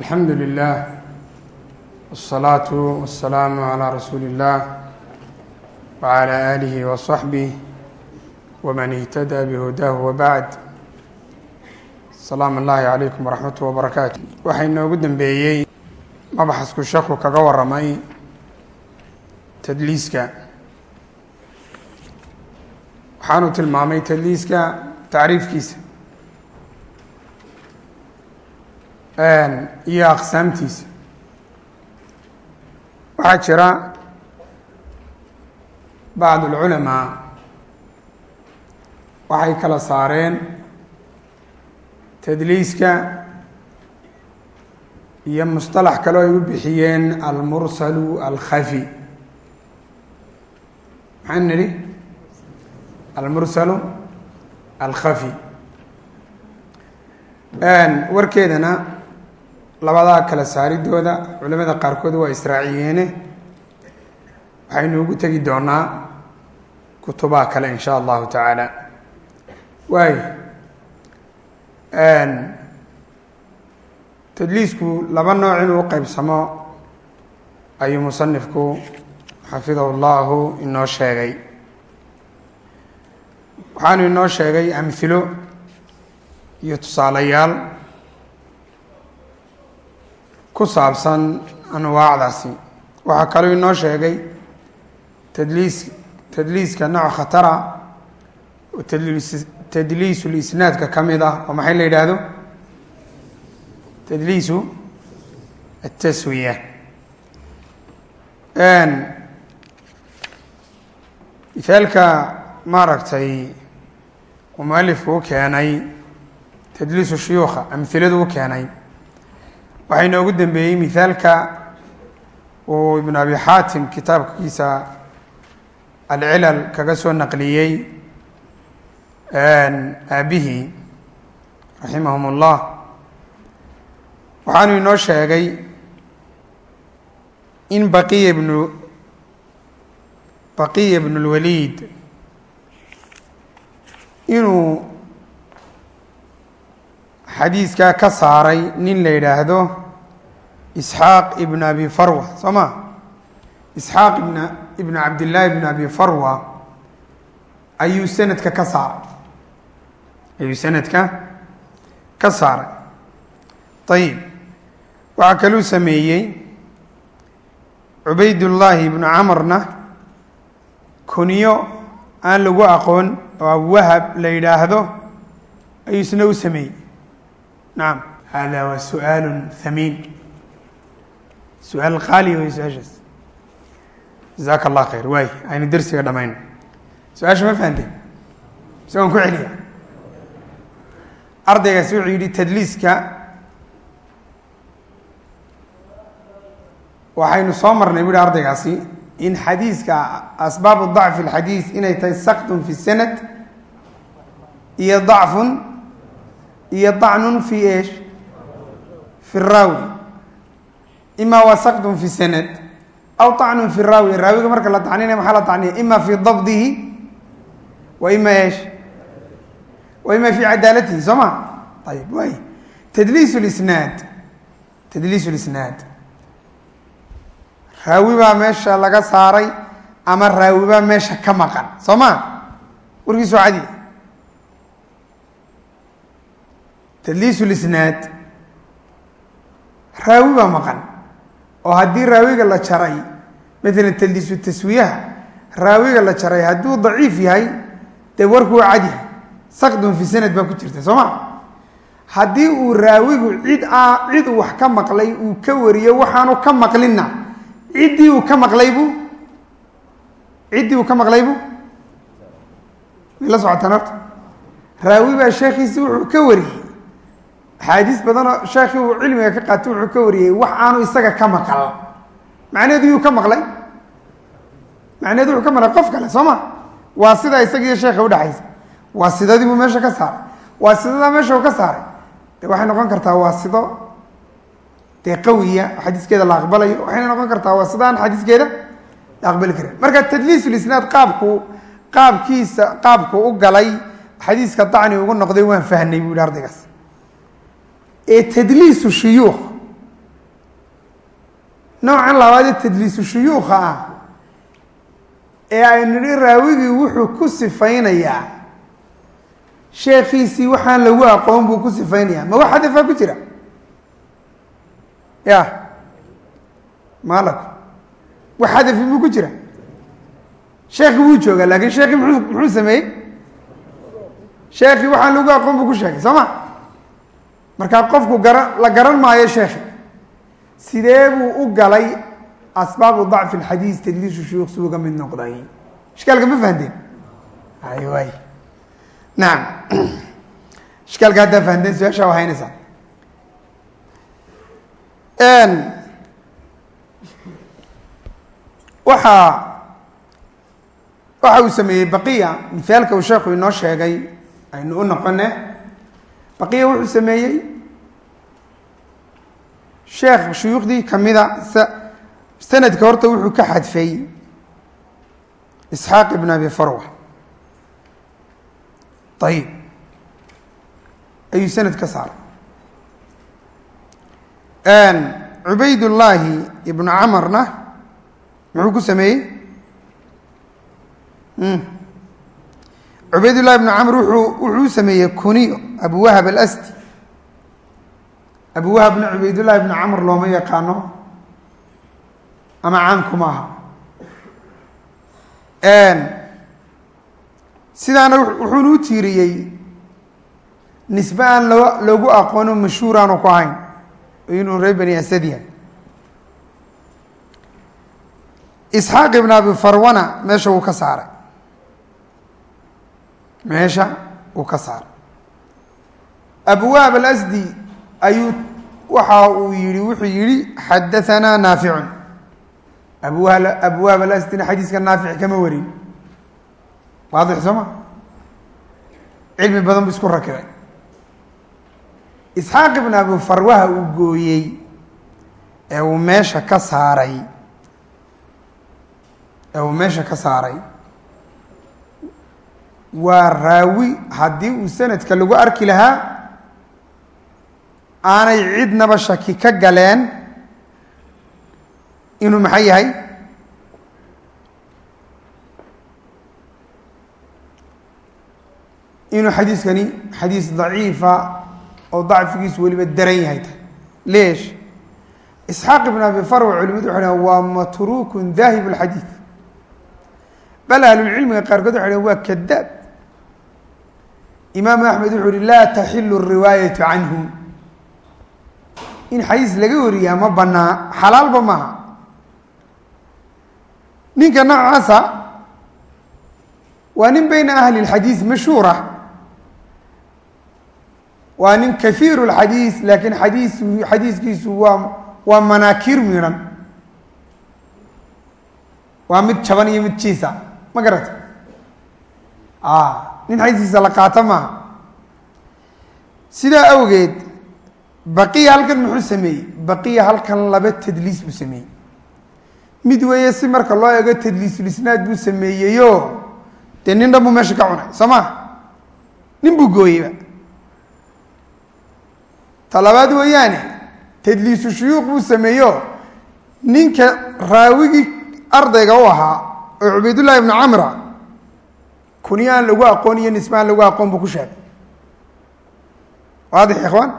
alxamdu lilah wsalaatu wasalaamu calaa rasuuli اllah wacalaa aalihi wasaxbih waman ihtadaa bihudaahu wabacd salaam allahi calaykum waraxmatu wabarakaatu waxaa inoogu dambeeyey mabaxasku shaku kaga waramay tadliiska. Waxaanu tilmaamay tadliiska tacriifkiisa. Iyo aqsaamtiisa. Waxaa jira bacd اlculamaa waxay kala saareen tadliiska iyo musطalax kaloo ay u bixiyeen almursalu alkhafi. Maxaan nidhi almursalu alkhafi. Warkeedana labadaa kala saaridooda culamada qaarkood waa israaciyeene. Waxaynu ugu tegi doonaa kutubaha kale in sha allahu tacaala. Waay tadliisku laba nooc inuu qeybsamo ayuu musanifku xafidahu llahu inoo sheegay. Waxaanu inoo sheegay amhilo iyo tusaalayaal ku saabsan anwaacdaasi. Waxaa kaloo inoo sheegay tadliis tadliiska nooc khatara oo tadliis tadliisul isnaadka ka mid ah oo maxay la yidhaahdo? Tadliisu ataswiya mithaalka maaragtay uu mualifku u keenay tadliisu shuyuukha amhiladu u keenay waxaa inoogu dambeeyey mithaalka uu ibn abi xaatim kitaabkiisa alcilal kaga soo naqliyey aabihii raximahum اllah waxaanu inoo sheegay in baqiya bnu baqiya bn اlwaliid inuu xadiiskaa ka saaray nin la yidhaahdo isxaaq ibn abi farwa soo ma? Isxaaq ibn ibn cabdillaahi ibn abi farwa ayuu sanadka ka saaray. Ayuu sanadka ka saaray. Ayib waxaa kaluu sameeyey cubaydullaahi ibnu camarna kuniyo aan lagu aqoon oo abwahab la yidhaahdo ayuu isna u sameeyey. Nacam hada waa su'aalu su'aal qaaliya way su'aashaas jazaaka allah khayr waay aynu dersiga dhamayno su'aasha ma fahanteen isagoon ku celiya ardaygaasi wuxuu yidhi tadliiska waxaynu soo marnay bu hi ardaygaasi in xadiiska asbaabu dacfi اlxadiis inay tahay sakdun fi sanad iyo dacfun iyo dacnun fi esh fi raawi ima waa sakdun fi sanad aw dacnun fi raawi. Raawiga marka la dacninaya maxaa la dacniya ima fi dabdihi wa ima esh wa ima fi cadaalatihi soo ma? Ayib way. Tadliis lisnaad tadliis lisnaad raawi baa meesha laga saaray ama raawi baa meesha ka maqan. Soo ma? Warkiisu cadi. Tadliis lisnaad raawi baa maqan oo haddii raawiga la jaray matalan tadliisu taswiyaha raawiga la jaray hadduu daciif yahay dee warku waa cadi sakdun fi sanad baa ku jirta soo ma haddii uu raawigu cid a cid wax ka maqlay uu ka wariyo waxaanu ka maqlinna ciddii uu ka maqlaybu ciddii uu ka maqlaybu way la socotaan horta. Raawi baa sheekhiisi wuxuu ka wariyey axaadiis badanoo sheekhii uu cilmiga ka qaatay wuxuu ka wariyey wax aanu isaga ka maqal macnaheedu yuu ka maqlay? Macnaheedu wuxuu ka maqlay qof kale soo ma? Waa sidaa isagiiyo sheekha udhexaysa waa sidadii buu meesha ka saaray. Waa sidadaa meesha uu ka saaray? De waxay noqon kartaa waa sido dee qawiya xadiiskeeda la aqbalayo? Waxayna noqon kartaa waa sidaan xadiiskeeda la aqbali karin. Marka tadliisulisnaad qaabku qaabkiisa qaabku u galay xadiiska dacni ugu noqday waan fahnay buu yihi ardaygaas ee tadliisu shuyuukh. Noocan labaadee tadliisu shuyuukha ah ee aynu nihi raawigii wuxuu ku sifaynayaa. Sheekhiisii waxaan lagu aqoon buu ku sifaynayaa. Ma wax hadafaa ku jira? Ya maalak. Wax hadafi buu ku jira? Sheekhi wuu joogaa laakin sheekhi muu muxuu sameeyey? Sheekhi waxaan lagu aqoon buu ku sheegay soo ma markaa qofku gara la garan maayo sheekhi sidee buu u galay asbaabu dacfi alxadiis tadliisu shuyuukh si uga mid noqday? Ishkaalka ma fahanteen? Ay waay nacam ishkaalka haddaa fahanteen su'aashaa waa haynaysaa waxaa waxa uu sameeyey baqiya. Mithaalka uu sheekhu inoo sheegay aynu u noqone baqiya wuxuu sameeyey. Sheekh shuyuukhdii kamida sanadka horta wuxuu ka xadfay isxaaq ibn abi farwa. Ayib ayuu sanad ka saaray cubaydullaahi ibnu camarna muxuu ku sameeyey cubaydullahi ibnu camr wuxuu sameeyey kuniyo abu wahab alasti abu wahabna cubaydullahi ibnu camr looma yaqaano ama caanku maaha sidaana wuxuuna u tiiriyey nisbe aan loo loogu aqoono mashhuur aanu ku ahayn inuu reer bani asad yahay. Isxaaq ibn abi farwana meesha wuu ka saaray meesha uu ka saaray abu wahab alasdi ayuu waxa uu yihi wuxuu yihi xadahanaa naaficun abu abu wahab alasdina xadiiska naafic kama warin. Waadix soo ma? Cilmi badan bu isku rakibay isxaaq ibn abi farwaha uu gooyey ee uu meesha ka saaray ee uu meesha ka saaray waa raawi haddii uu sanadka lagu arki lahaa aanay cidnaba shaki ka galeen inuu maxay yahay? Inuu xadiiskani xadiis daciifa oo dacfigiisu weliba daran yahay tahay. Leesh isxaaq ibn abi farwa culimadu waxay dhahan waa matrukun daahib اlxadiid bal ahlulcilmiga qaarkood waxay dhahan waa kadaab imaam axmed wuxuu uhi laa taxilu riwaayatu canhu. In xadiis laga wariyaa ma banaa xalaalba maaha. Ninka noocaasa waa nin bayna ahli اxadiis mashhuura ah. waa nin kahiiru اxadiis laakiin xadiis xadiiskiisu waa waa manaakiir midhan waa mid jaban iyo mid jiisa. Ma garata nin xadiiskiisa la qaato maaha. Sidaa awgeed baqiya halkan muxuu sameeyey? Baqiya halkan laba tadliis buu sameeyey. Mid weeye si marka loo eego tadliisulisnaad buu sameeyeyo dee nin dhan buu meesha ka cunay soo ma nin buu gooyeyba. Talabaad weeyaane tadliisu shuyuuq buu sameeyo. Ninka raawigii ardayga u ahaa oo cubaydullahi ibnu camra kuniya aan lagu aqoon iyo nisbe aan lagu aqoon buu ku sheegay waadix ikhwaan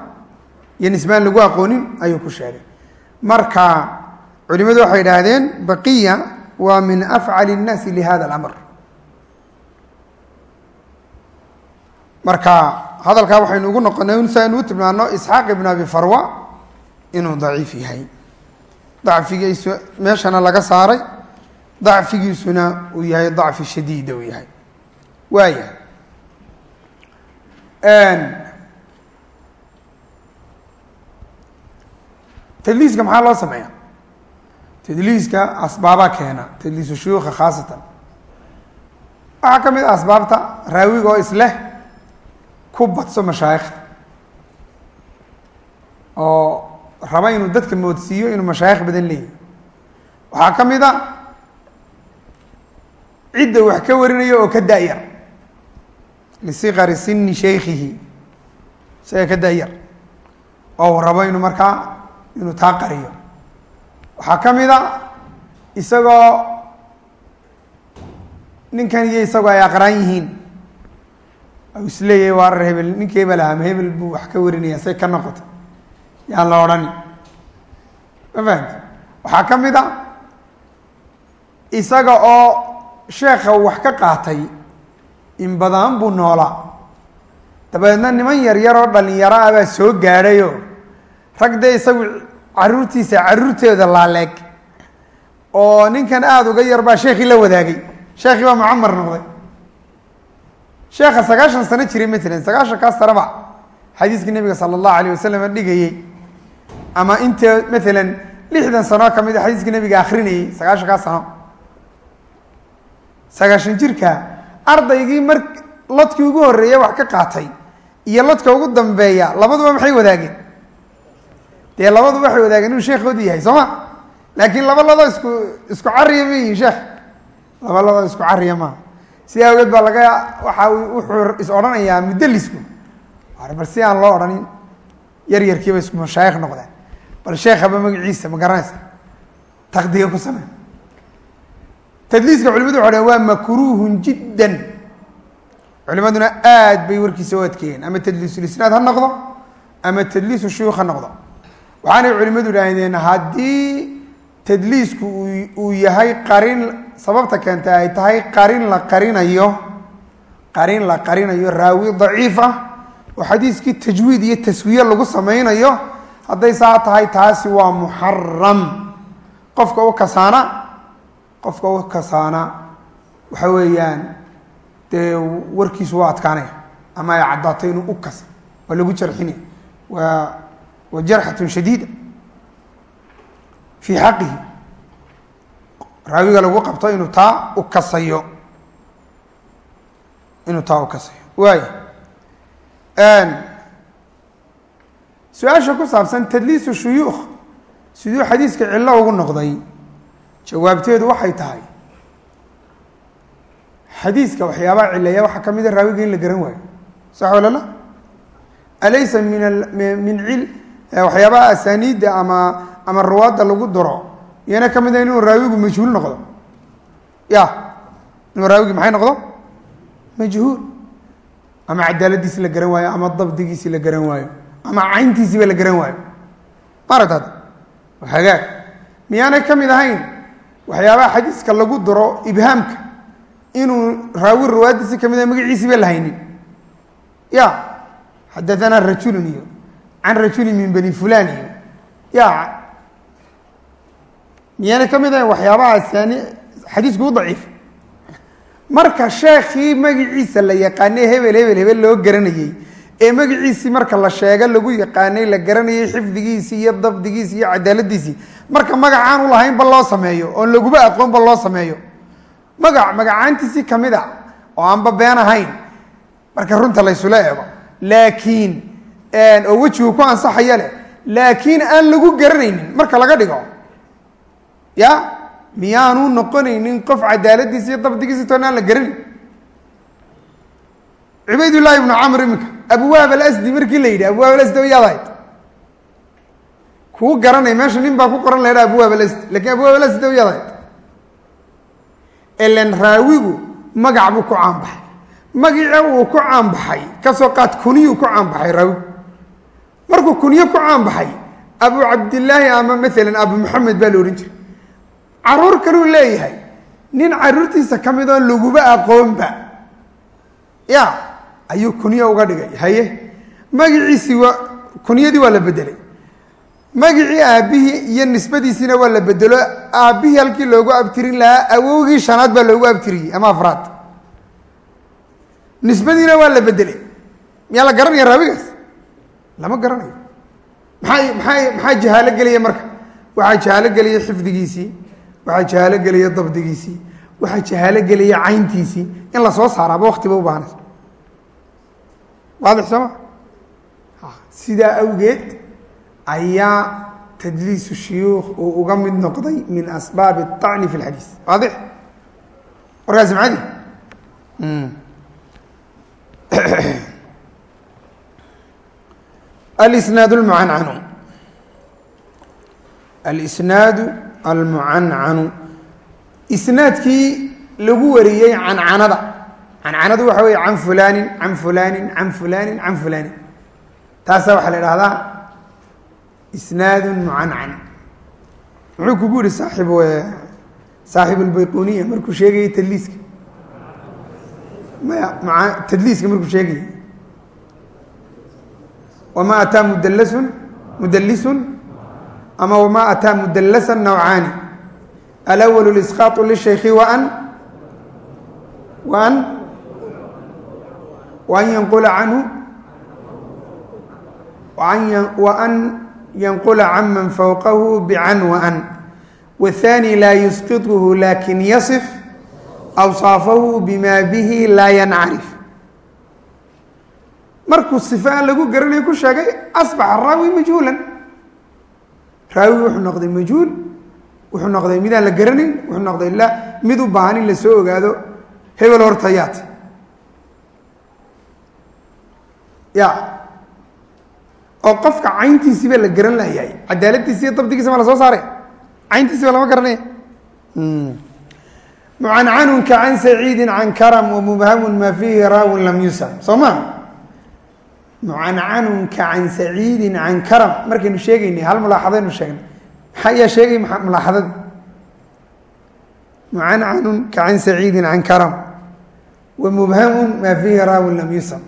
iyo nisbe aan lagu aqoonin ayuu ku sheegay marka culimadu waxay idhaahdeen baqiya waa min afcali الnaasi lihada اlamr marka hadalkaa waxaynu ugu noqonay si aynu u tilmaano isxaaq ibn abi farwa inuu daciif yahay dacfigiisu meeshana laga saaray dacfigiisuna uu yahay dacfi shadiida uu yahay waaya tadliiska maxaa loo sameeya tadliiska asbaabaa keena tadliisu shuyuukha khaasatan. Waxaa ka mid a asbaabta raawiga oo isleh ku badso mashaayikhda oo raba inuu dadka moodsiiyo inuu mashaayikh badan leeyahy waxaa ka mid a cidda wax ka warinayo oo ka da-yar lisikari sini shaykhihi isaga ka da-yar oo rabo inuu markaa inuu taa qariyo waxaa ka mid a isagoo ninkan iyo isagoo ay aqraan yihiin u is leeyahay waa rar hebel ninka hebel ahama hebel buu wax ka warinaya say ka noqota yaan la odhani ma fahamti waxaa ka mid a isaga oo sheekha wax ka qaatay in badan buu noolaa dabeedna niman yar yar oo dhalinyaro ah baa soo gaadhayo. Rag dee isagu caruurtiisa caruurteeda laaleeg oo ninkan aada uga yar baa sheekhii la wadaagay. Sheekhii baa mucamar noqday. Sheekha sagaashan sano jiray matalan sagaashankaas sanaba xadiiskii nabiga sala allahu alayh wasalam dhigayey ama inta matalan lixdan sano ka mid a xadiiskii nabiga akrinayey sagaashankaas sano. Sagaashan jirka ardaygii mar lodkii ugu horreeya wax ka qaatay iyo lodka ugu dambeeya labaduba maxay wadaageen? Dee labaduba waxay wadaageen inuu sheekhoodii yahay soo ma? Laakiin laba ladoo isku isku cariya ma yihiin sheekh. Laba ladoo isku cariya maaha sidaa awgeed baa laga waxa wuxuu is odhanayaa mudalisku bal si aan loo odhanin yar yarkiiba isku mashaayikh noqdeen bal sheekhaba magaciisa ma garanaysa? Takdiga ku samey tadliiska culimadu dhaheen waa makruuhun jiddan. Culimaduna aad bay warkiisa u adkeeyeen. Ama tadliisulisnaad ha noqdo ama tadliisu shuyuukh ha noqdo. Waxaanay culimadu idhaahdeen haddii tadliisku uu yahay qarin sababta keenta ay tahay qarin la qarinayo qarin la qarinayo raawi daciif ah oo xadiiskii tajwiid iyo taswiye lagu samaynayo hadday saa tahay taasi waa muxaram qofka u kasaana qofka u kasaana waxa weeyaan dee warkiisu waa adkaanaya ama ay caddaato inuu u kasa waa lagu jarxinaya waa waa jarxatun shadiida. Fii xaqihi raawiga lagu qabto inuu taa u kasayo. Inuu taa u kasayo. Waay su'aasha ku saabsan tadliisu shuyuukh siduu xadiiska cillo ugu noqday jawaabteedu waxay tahay xadiiska waxyaabaha cileeya waxaa ka mid a raawiga in la garan waayo. Sax wala la alaysa min min cil waxyaabaha asaniidda ama ama ruwaadda lagu duro iyana ka mid a inuu raawigu majhuul noqdo. Ya inuu raawigi maxay noqdo? Majhuul. Ama cadaaladiisi la garan waayo ama dabdigiisi la garan waayo ama cayntiisiiba la garan waayo. Maaragtaad hagaag miyaanay ka mid ahayn waxyaabaha xadiiska lagu duro ibhaamka inuu raawi ruwaadiisi ka mid ah magaciisiiba la haynin ya xadaanaa rajulun iyo can rajulin min bani fulan iyo ya. Miyaanay ka mid ahayn waxyaabahaas yani xadiisku u daciif. Marka sheekii magaciisa la yaqaanay hebel hebel hebel loo garanayey ee magaciisii marka la sheega lagu yaqaanay la garanayay xifdigiisii iyo dabdigiisii iyo cadaaladiisii marka magacaan u lahayn ba loo sameeyo oon laguba aqoon ba loo sameeyo. Magac magacaantiisii ka mid a oo aanba been ahayn marka runta laysula eego laakiin oo wejigu ku ansaxaya leh laakiin aan lagu garanaynin marka laga dhigo ya miyaanu noqonaynin qof cadaaladiisi iyo dabdigiisi toona aan la garanin cubaydullaahi ibnu camr iminka abwaab alasdi markii la yidhi abwaab alasdi o yaad ahayd kuu garanay meesha nin baa ku qoran laydha abwaab alasdi laakiin abwaab alasdi o yaad ahayd ilan raawigu magac buu ku caanbaxay. Magice uu ku caanbaxay ka soo qaad kuniyuu ku caanbaxay raawigu markuu kuniyo ku caanbaxay abu cabdillaahi ama maalan abu maxamed baa la odhan jiray. Caruur kaluu leeyahay nin caruurtiisa ka mid oon laguba aqoonba. Ya ayuu kunyo uga dhigay. Haye magiciisii waa kunyadii waa la bedelay magicii aabbihii iyo nisbadiisiina waa la bedelo aabbihii halkii loogu abtirin lahaa awowgii shanaad baa loogu abtiriyey ama afraad. Nisbadiina waa la bedelay miyaa la garanaya raawigaas lama garanayo. Maxaa maxaa maxaa jahaalo gelaya marka? Waxaa jahaalo gelaya xifdigiisii waxaa jahaalo gelaya dabdigiisii waxaa jahaalo gelaya cayntiisii. In la soo saaraaba waktiba u baahnaysa waadix sooma sidaa awgeed ayaa tadliisu shuyuukh uu uga mid noqday min asbaabi الطacni fi اlxadiis waadix warkaasi macadi alisnaad اlmucancanu alisnaadu almucancanu isnaadkii lagu wariyey cancanada cancanadu waxa wey can fulaanin can fulaanin can fulaanin can fulaanin. Taasa waxaa la idhaahdaa isnaadun mucancan. Muxuu kugu yihi saaib saaxib albayquniya markuu sheegayay tadliiska? Maya m tadliiska markuu sheegayay. Wama ataa mudalasun mudalisun ama wama ataa mudalasa nawcaani. Alawal lisqaau lishaykhi waan waan yanqula can man fawqahu bcan waan wالthani laa yusqiطhu lakin yaصf awصaafahu bima bihi laa yancarif markuu صife aan lagu garanayo ku sheegay asbaxa raawi majhuula raawigi wuxuu noqday majhuul wuxuu noqday midaan la garanayn wuxuu noqday la mid u baahan in la soo ogaado hebel hortayaat ya. Oo qofka cayntiisiiba la garan layahay cadaaladiisi iyo dabdigiisa la soo saare cayntiisiba lama garanaya mucancanunka can saciidin can karam wamubhamun ma fiihi raawin lam yusam. Soo ma? Mucancanunka can saciidin can karam. Markaynu sheegaynay hal mulaaxadaynu sheegnay. Maxaa ayaa sheegay mulaaxadada mucancanunka can saciidin can karam. Wamubhamun maa fiihi raawin lam yusam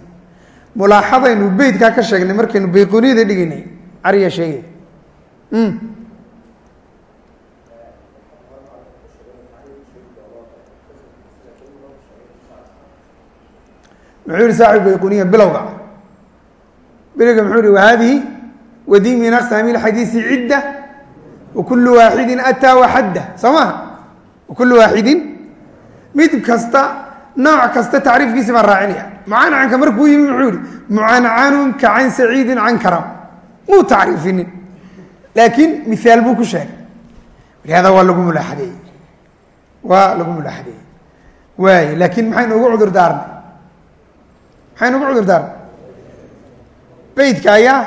mulaaxadaynu beytkaa ka sheegnay markaynu bayquniyada dhigaynay cariyaa sheegay. Muxuu yihi saaxib bayquniya bilowga. Bilowga muxuu yihi wahadihi wadi min aqsaami lxadiisi cidda wakulu waaxidin ataa waxadda soo maha wakulu waaxidin? Mid kasta nooc kasta tacriifkiisi baan raacinaya mucancanka markuu yimi muxuu yihi mucancanun ka can saciidin can karam. Muu tacriifinin. Laakiin miaal buu ku sheegay. Walihada waa lagu mulaaxadeeyey waa lagu mulaaxadeeyey waay laakiin maxaynu ugu cudur daarnay maxaynu ugu cudur daarnay beytka ayaa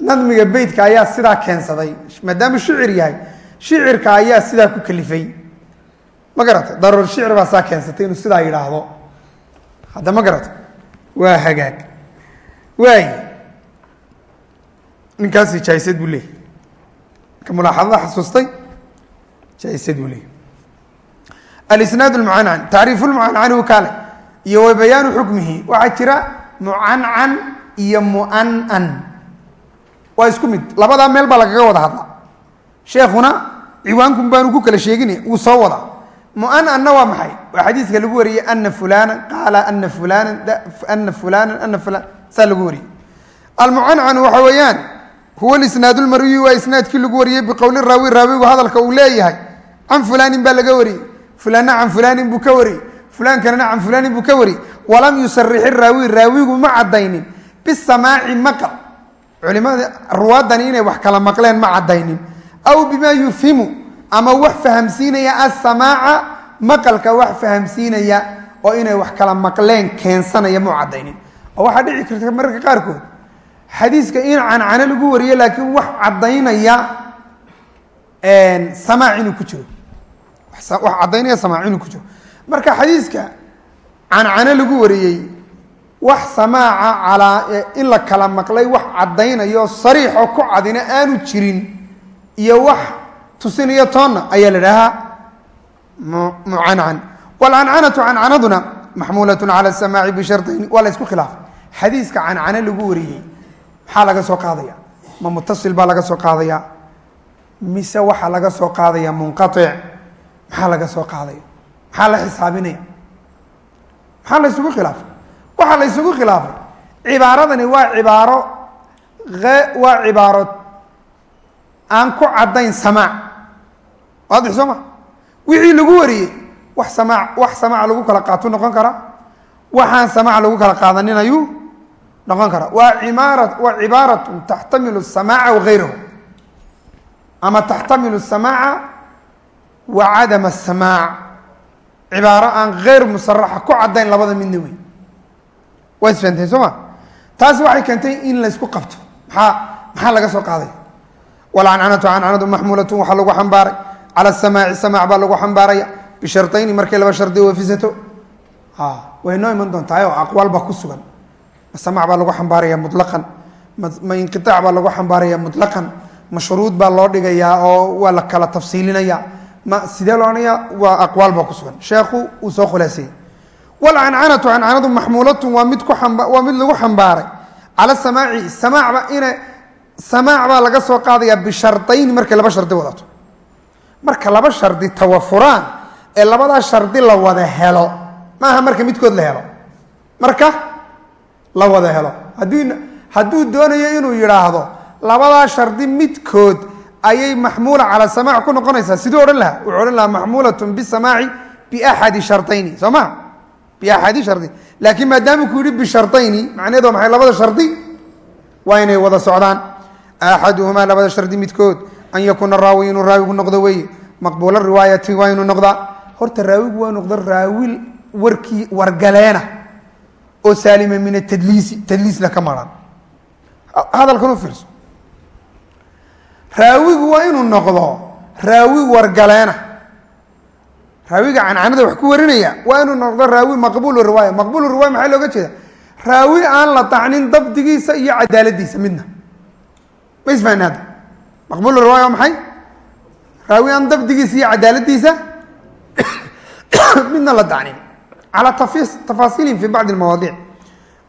nadmiga beytka ayaa sidaa keensaday maadaama shicir yahay. Shicirka ayaa sidaa ku kalifay. Ma garatay daruur shicir baa saa keensatay inuu sidaa yidhaahdo hadda ma garatay waa hagaag. Waay. Ninkaasi jaisad buu leeyay ninka mulaaxadada xasuustay jaisad buu leeyay alisnaad lmucancan tacriifu lmucancan u kaale iyo wa bayaanu xukmihi. Waxaa jira mucancan iyo muanan. Waa isku mid. Labadaa meel baa lagaga wada hadla sheekuna ciwaankun baanu ku kala sheegin wuu soo wadaa muananna waa maxay? Waa xadiiska lagu wariyey ana fulana qaala ana fulana ana fulana ana fulan saa lagu wariyey. Almucancanu waxa weeyaan huwa isnaad lmarwiyi waa isnaadkii lagu wariyey biqowli raawi raawigu hadalka uu leeyahay. Can fulaanin baa laga wariyey. Fulanna can fulaanin buu ka wariyey. Fulankanana can fulaanin buu ka wariyey. Walam yusarix iraawi raawigu ma cadaynin bisamaaci maqal culimada ruwaadani ama wax fahamsiinaya asamaaca maqalka wax fahamsiinaya oo inay wax kala maqleen keensanaya mu cadaynin oo waxaa dhici karta mararka qaarkood. Xadiiska in cancano lagu wariyo laakiin wax cadaynaya samaac inuu ku jiro. Wax cadaynaya samaac inuu ku jiro. Marka xadiiska cancano lagu wariyey wax samaaca calaa in la kala maqlay wax caddaynayo sariixoo ku cadina aanu jirin iyo wax tusinayo toonna ayaa la dhahaa mucancan. Waalcancanatu cancanaduna maxmuulatun cala samaaci bishardayn waa la ysku khilaafay. Xadiiska cancano lagu wariyey maxaa laga soo qaadaya? Ma mutasil baa laga soo qaadaya? Mise waxaa laga soo qaadaya munqaic maxaa laga soo qaadaya? Maxaa la xisaabinaya? Maxaa la ysugu khilaafay? Waxaa la khilaafay cibaaradani waa cibaaro waa cibaaro aan ku caddayn samaac waadix soo ma? Wixii lagu wariyey wax samaac wax samaac lagu kala qaatu noqon kara. Waxaan samaac lagu kala qaadanin ayuu noqon kara. Waa imaara waa cibaaratun taxtamilu samaaca wagayrahu ama taxtamilu samaaca wa cadama asamaac cibaaro aan geyr musaraxa ku caddayn labada midna wey waa isfahanteen soo ma? Taasi waxay keentay in laysku qabto. Maxaa maxaa laga soo qaaday? Walcancanatu cancanadu maxmuulatun waxaa lagu xambaaray cala samaaci samaac baa lagu xambaaraya bishartayni markay laba shardi oofisato way noo iman doontahay oo aqwaal baa ku sugan ma samaac baa lagu xambaaraya mutlaqan ma inqiaac baa lagu xambaaraya mutlaqan ma shuruud baa loo dhigayaa oo waa la kala tafsiilinaya ma sidee loo odhanaya waa aqwaal baa ku sugan sheekhu uu soo khulaaseeyey walcancanatu cancanadu maxmuulatun waa mid ku waa mid lagu xambaaray cala samaaci samaacba ina samaac baa laga soo marka laba shardi tawafuraan ee labadaa shardi la wada helo maaha marka midkood la helo. Marka la wada helo. Hadduu hadduu doonayo inuu yidhaahdo labadaa shardi midkood ayay maxmuula cala samaac ku noqonaysaa. Siduu odhan lahaa? Wuxuu odhan lahaa maxmuulatun bisamaaci biaxadi shardayni soo ma? Biaxadi shardi. Laakiin maadaama ku yihi bishardayni macnaheed maxay? Labada shardi waa inay wada socdaan. Axaduhumaa labada shardi midkood an yakuuna raawi inuu raawigu noqdo weeye maqbuula riwaayati waa inuu noqdaa horta raawigu waa noqdo raawi warkii wargaleena oo saalima min atadliisi tadliisna ka maran hadalkan u fiirso raawigu waa inuu noqdo raawi wargaleena raawiga cancanada wax ku warinaya waa inuu noqdo raawi maqbuulu riwaaya maqbuulu riwaaya maxaa looga jeeda raawi aan la tacnin dabdigiisa iyo cadaaladiisa midna ma isfahni hadda maqbuulu riwaaya waa maxay raawi dabdigiisa iyo cadaaladiisa midna la tacnin calaa tafaasiilin fi bacdi almawaadiic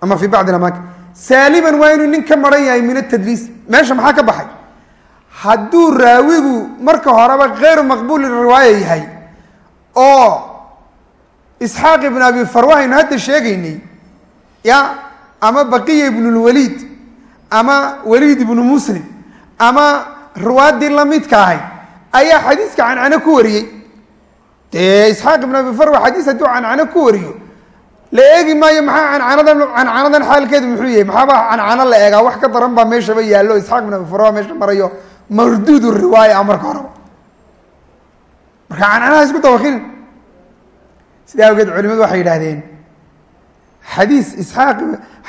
ama fi bacdi amaakin saaliman waa inuu nin ka maran yahay min atadliis meesha maxaa ka baxay hadduu raawigu marka horeba keyru maqbuuli riwaaya yahay oo isxaaq ibn abi farwa aynu hadda sheegaynay ya ama baqiya ibnulwaliid ama waliid ibnu muslim ama ruwaaddii lamidka ahayd ayaa xadiiska cancano ku wariyey. Dee isxaaq ibn abi farwa xadiis hadduu cancano ku wariyo. La eegi maayo maxaa cancanadan cancanadan xaalkeedu muxuu yahay? Maxaaba cancano la eegaa? Wax ka daran baa meeshaba yaallo. Isxaaq ibn abi farwa meesha marayo. Marduud riwaaya a marka horeba marka cancanaha isku dawakilin sidaa awgeed culimadu waxay yidhaahdeen xadiis isxaaq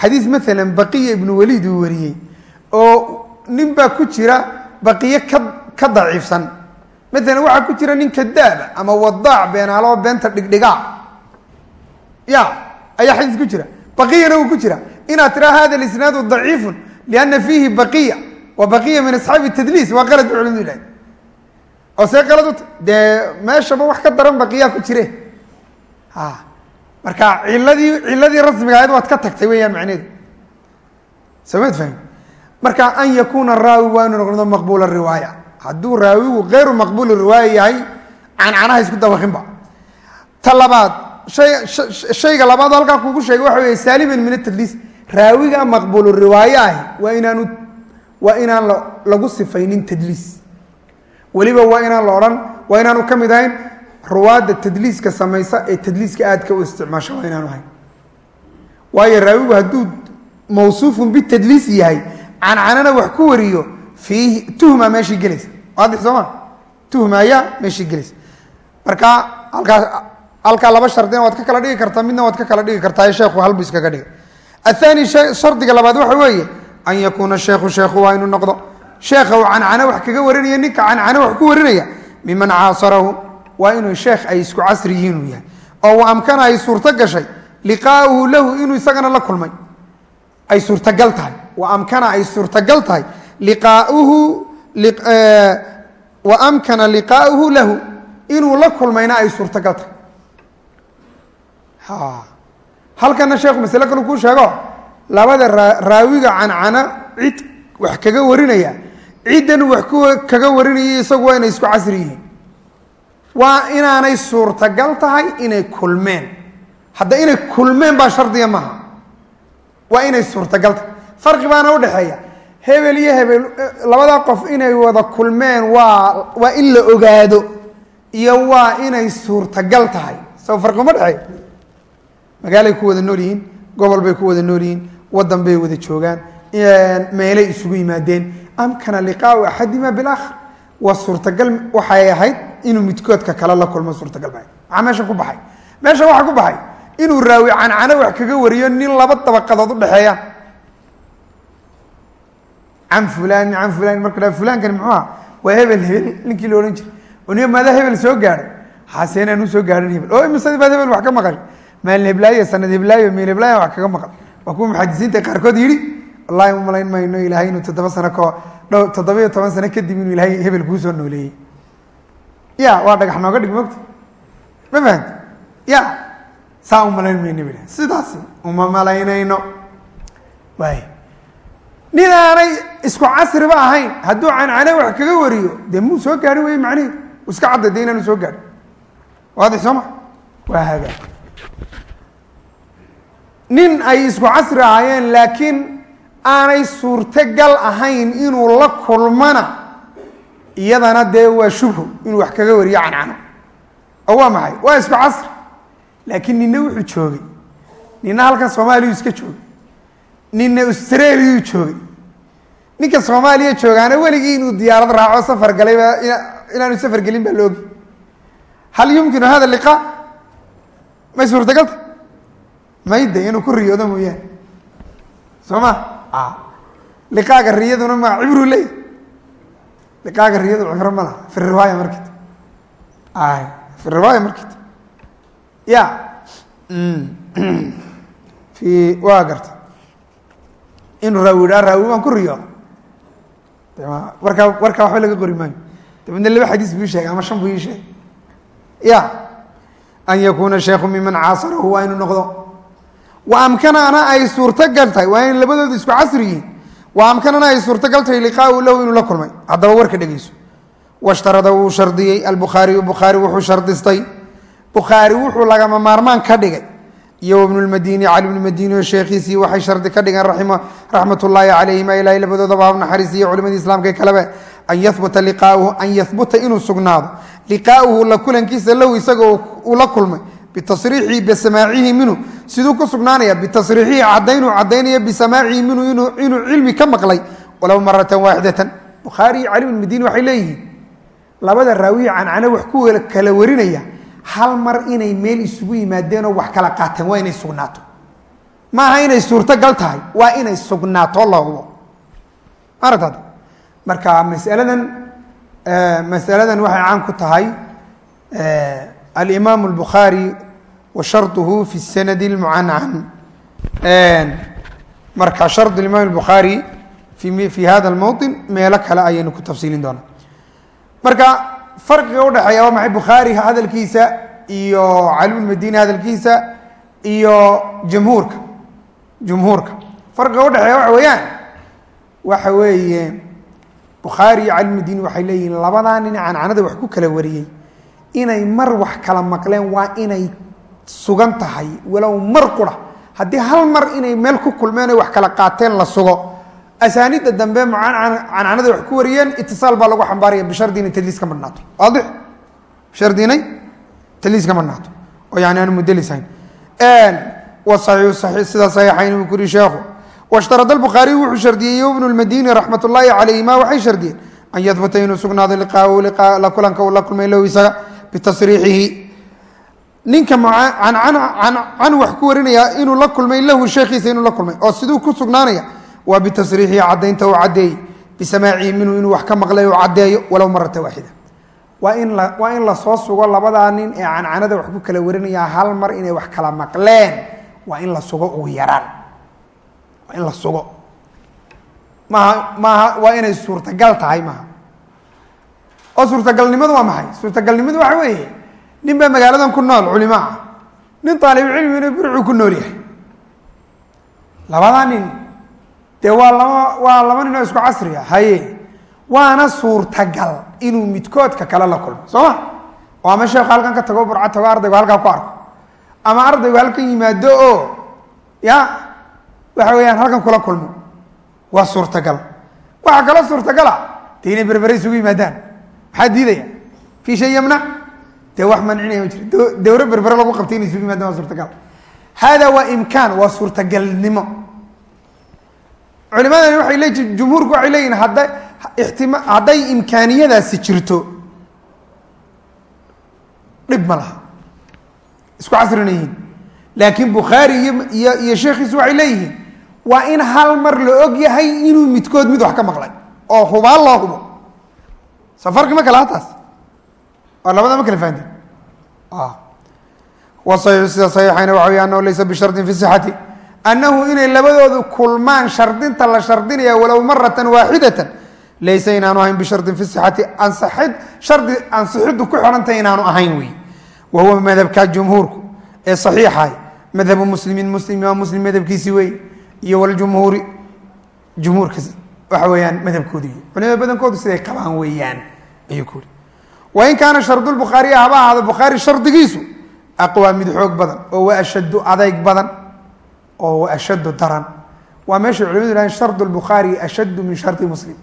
xadiis maalan baqiya ibnu waliid uu wariyey oo nin baa ku jira baqiye ka daciifsan. Maalan waxaa ku jira nin kadaaba ama wadaac beenaaloo beenta dhigdhigaa ya ayaa xadiis ku jira. Baqiyana uu ku jira. Inaad tiraa hada isnaadu daciifun liana fiihi baqiya. Wa baqiya min asxaabi tadliis waa qalad culimadu yidhahde oo see qalad ut dee meeshaba wax ka daran baqiyaa ku jire. A marka ciladii ciladii rasmiga ahayd waad ka tagtay weeyaan macnehedu somaad fahmi marka an yakuuna raawi waa inuu noqdo maqbuula riwaaya. Hadduu raawigu keyru maqbuuli riwaaya yahay cancanaha isku dawakinba ta labaad hay shayga labaad halkaa kugu sheegay waxa wey saaliman min atadliis raawiga maqbuulu riwaaye ahi waa inaanu waa inaan lagu sifaynin tadliis. Weliba waa inaan la odhan waa inaanu ka mid ahayn ruwaadda tadliiska samaysa ee tadliiska aadka u isticmaasha waa inaanu ahayn waayo raawigu hadduu mawsuufun bitadliis yahay cancanana wax ku wariyo fiihi tuhma meeshii gelaysa waadix soo ma? Tuhma ayaa meeshii gelaysa marka halkaa halkaa laba shardina waad ka kala dhigi kartaa midna waad ka kala dhigi kartaa sheekhu halbu iskaga dhigay. Athani shardiga labaad waxa weeye an yakuuna sheekhu sheekhu waa inuu noqdo. Sheekha uu cancano wax kaga warinaya ninka cancano wax ku warinaya miman caasarahu. Waa inuu sheekh ay isku casri yihiin uu yahay. Oo u amkana ay suurto gashay liqaa'uhu lahu inuu isagana la kulmay. Ay suurtagal tahay. wa amkana ay suurtagal tahay. Liqaauhu wa amkana liqaa'uhu lahu. Inuu la kulmayna ay suurtagal tahay. Halkana sheekhu masale kalu kuu sheego labada raawiga cancana cid wax kaga warinaya. Ciddan wax kaga warinaya isagu waa inay isku casri yihiin. Waa inaanay suurtagal tahay inay kulmeen. Hadda inay kulmeen baa shardiga maaha. Waa inay suurtagal tahay farqi baana udhexeeya hebel iyo hebel labadaa qof inay wada kulmeen waa waa in la ogaado iyo waa inay suurtagal tahay. Soo farqi uma dhexeeya magaalay ku wada nool yihiin gobol bay ku wada nool yihiin wadan bay wada joogaan meelay isugu yimaadeen. Amkana liqaau axadima bilakhar waa suurtagal waxay ahayd inuu midkoodka kale la kulmo suurtagal ba maxaa meesha ku baxay. Meesha waxaa ku baxay inuu raawi cancano wax kaga wariyo nin laba dabaqadood udhexeeyaan can fulani can fulani marka la fulankani muxuu aha waa hebel hebel. Ninkii la odhan jiray. Oo niyo maadaa hebel soo gaadhay xaseenaan u soo gaadhin hebel. Oo imisadi baad hebel wax ka maqal. Maalin heblaayo sanad heblaayo meel heblaayo wax kaga maqal. Waa kuwa muxadisiinta qaarkood yidhi wallahi umalayn mayno ilaahay inuu toddoba sano ko dhow toddoba iyo toban sano kadib inuu ilaahay hebel kuu nooleeyey ya waa dhagax nooga dhig mogta ma fahamti ya saa umalayn mayno bil sidaas uma malaynayno. Waay nin aanay isku casriba ahayn. Hadduu cancane wax kaga wariyo dee muu soo gaadhin wey macnihi? Iska cadda de inaanu soo gaadhin. Waadix soo ma? Waa hagaa nin ay isku casri ahaayeen laakiin aanay suurtogal ahayn inuu la kulmana iyadana dee waa shubhu inuu wax kaga wariyo cancano oo waa maxay? Waa isku casri. Laakiin nina wuxuu joogay. Nina halkan soomaaliyu iska joogay nina australiyu joogay. Ninka soomaaliya joogaana weligii inuu diyaarad raaco safar galayba inaanu safar gelin baa laogi hal yumkinu hada liqa? May suurtagalta mayde inuu ku riyoodo mooyaane. Soo ma liqaaga riyaduna ma cibru leey. Liqaaga riyadu cibro ma laha. Fi riwaaya markit. Ay fi markit. Ya fi waa garta inuu raawi idhaa raawi waan ku riyooda warkaa warkaa waxba laga qori maayo. Dabeedna laba xadiis buu sheegay ama shan buu ii sheegay. Ya an yakuuna sheikhu miman caasarahu waa inuu noqdo. Wa amkanana ay suurtagal tahay waa in labadooda isku casri yihiin. Wa amkanana ay suurtagal tahay liqaau lahu inuu la kulmay. Haddaba warka dhegeyso washtarada wuu shardiyey albukhaariyu bukhaari wuxuu shardistay. Bukhaari wuxuu lagama maarmaan ka dhigay iyo ibnu lmadini cali bnu oo sheekhiisii waxay shardi ka dhigeen raxmat ullaahi calayhima ilaahay labadoodaba hab naxariisiyo culimadii islaamka kaleba an yahbuta liqaauhu an yahbuta inuu sugnaado. Liqaauhu la kulankiisa lahu isagoo uu la kulmay bitasriixihi bisamaacihi minhu. Siduu ku sugnaanaya bitasriixihi cadaynuu cadaynaya bisamaacihi minhu inuu cilmi ka maqlay. Walow maratan waaxidatan bukhaari iyo cali bnu waxay leeyihiin labada raawiya cancane wax ku kala warinaya hal mar inay meel isugu yimaadeenoo wax kala qaateen waa inay sugnaato maaha inay suurtogal tahay waa inay sugnaato la hubo maaragtaad marka masaladan masaladan waxay caan ku tahay alimaam اlbukhaari wa sharطuhu fi sanadi اlmucancan marka shard imaam اlbukhaari fi fi hada اlmowطin meelo kale ayaynu ku tafsiilin doonaa marka farqiga udhexeeya waa maxay? Bukhaari hadalkiisa iyo cali bn hadalkiisa iyo jamhuurka jumhuurka. Farqiga udhexeeya waxa weeyaan waxa weeye bukhaari iyo cali bn waxay leeyihiin labadaa nin cancanada wax ku kala wariyey. Inay mar wax kala maqleen waa inay sugan tahay walow mar qura. Haddii hal mar inay meel ku kulmeen o wax kala qaateen la sugo asaanida dambe cancanada wax ku wariyeen itisaal baa lagu xambaaraya bishardi inay tadliis ka madhnaato waadix? Bishardi inay tadliis ka madhnaato oo yani wasaxiixu saxiix sida saxiixayn uu kuri sheekhu. Washtarada albukhaariyu wuxuu shardiyey ibnu lmadini raxmat ullaahi calayhima waxay shardiyeen. An yadbuta inuu sugnaado liqaahu la kulanka uu la kulmay lahu isaga bitasriixihi ninka can wax ku warinaya inuu la kulmay lahu sheekhiisa inuu la kulmay. Oo siduu ku sugnaanaya waa bitasriixihi cadaynta uu caddeeyey. Bisamaacihi minhu inuu wax ka maqlay uu caddeeyo walow marata waaxida. Waa in la la soo sugo labadaa nin ee cancanada wax ku kala warinaya hal mar inay wax kala maqleen. Waa in la sugo ugu yaraan. Waa in la sugo. Maaha maaha waa inay suurtagal tahay maaha oo suurtagalnimadu waa maxay? Suurtagalnimadu waxa weeye nin baa magaaladan ku nool culimo ah nin aalibcilmina burcuu ku nool yahay. Labadaa nin dee waa laba waa laba nin oo isku casriya haye waana suurtagal inuu midkoodka kale la kulmo. Soo ma? Oo ama sheekhu halkan ka tago burco tago ardaygu halkaa ku arko? Ama ardaygu halkan yimaado oo ya waxa weeyaan halkan kula kulmo? Waa suurtagal. Waxaa kaloo suurtagala dee inay berbere isugu yimaadaan. Maxaa diidaya? Fi shay yamnac dee wax mancinaya ma jiro dawro berbere lagu qabtay inay isugu yimaadaan waa suurtagal. Hada waa imkaan waa suurtagalnimo culimadani waxay leeyihiin jumhuurku waxay leeyihiin hadda ixtima hadday imkaaniyadaasi jirto dhib ma laha. Isku casrina yihiin. Laakiin bukhaari iyo iyo sheekhiisu waxay leeyihiin waa in hal mar la og yahay inuu midkood mid wax ka maqlay oo hubaal loo hubo. Soo farqi ma kale hataas? Waa labada ma kala fahanti waصaxiixu sida saxiixayna waxa wey anahu laysa bishardin fi sixati annahu inay labadoodu kulmaan shardinta la shardinaya walow maratan waaxidatan laysa inaanu ahayn bishardin fi sixati ansaxid shardi ansixiddu ku xidhantay inaanu ahayn wey wa huwa madhabka jumhuurku ee saxiixay madhabu muslimiin muslim imaam muslim madhabkiisi wey iyo waljumhuuri jumhuurka waxa weeyaan madhabkoodi culimada badankoodu siday qabaan weeyaan ayuu ku uri wain kaana shardulbukhaariya haba ahaado bukhaari shardigiisu aqwaa mid xoog badan oo wa ashaddu adayg badan oo wa ashaddu daran. Waa meeshay culimadu yidhahdeen shardu lbukhaari ashaddu min shardi muslim.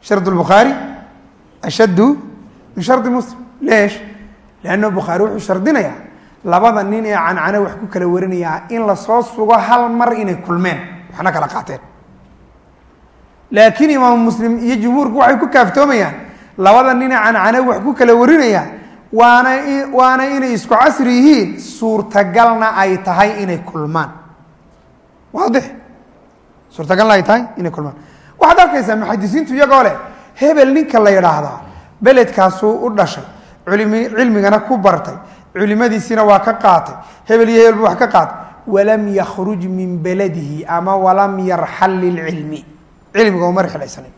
Shard lbukhaari ashaddu min shardi muslim. Leesh? Leanna bukhaari wuxuu shardinayaa labada nin ee cancane wax ku kala warinayaa in la soo sugo hal mar inay kulmeen waxna kala qaateen. Laakiin imaamu muslim iyo jumhuurku waxay ku kaaftoomayaan labada nin ee cancane wax ku kala warinaya waana inay isku casri yihiin suurtagalna ay tahay inay kulmaan. Waadix suurtagalna ay tahay inay kulmaan. Waxaad arkaysaa muxadisiintu iyagoo leh hebel ninka la yidhaahdaa beledkaasuu u dhashay. Culimi cilmigana ku bartay. Culimadiisina waa ka qaatay. Hebel iyo hebel wax ka qaatay. Walam yakhruj min beladihi ama walam yarxal lilcilmi cilmiga uma rixlaysanin.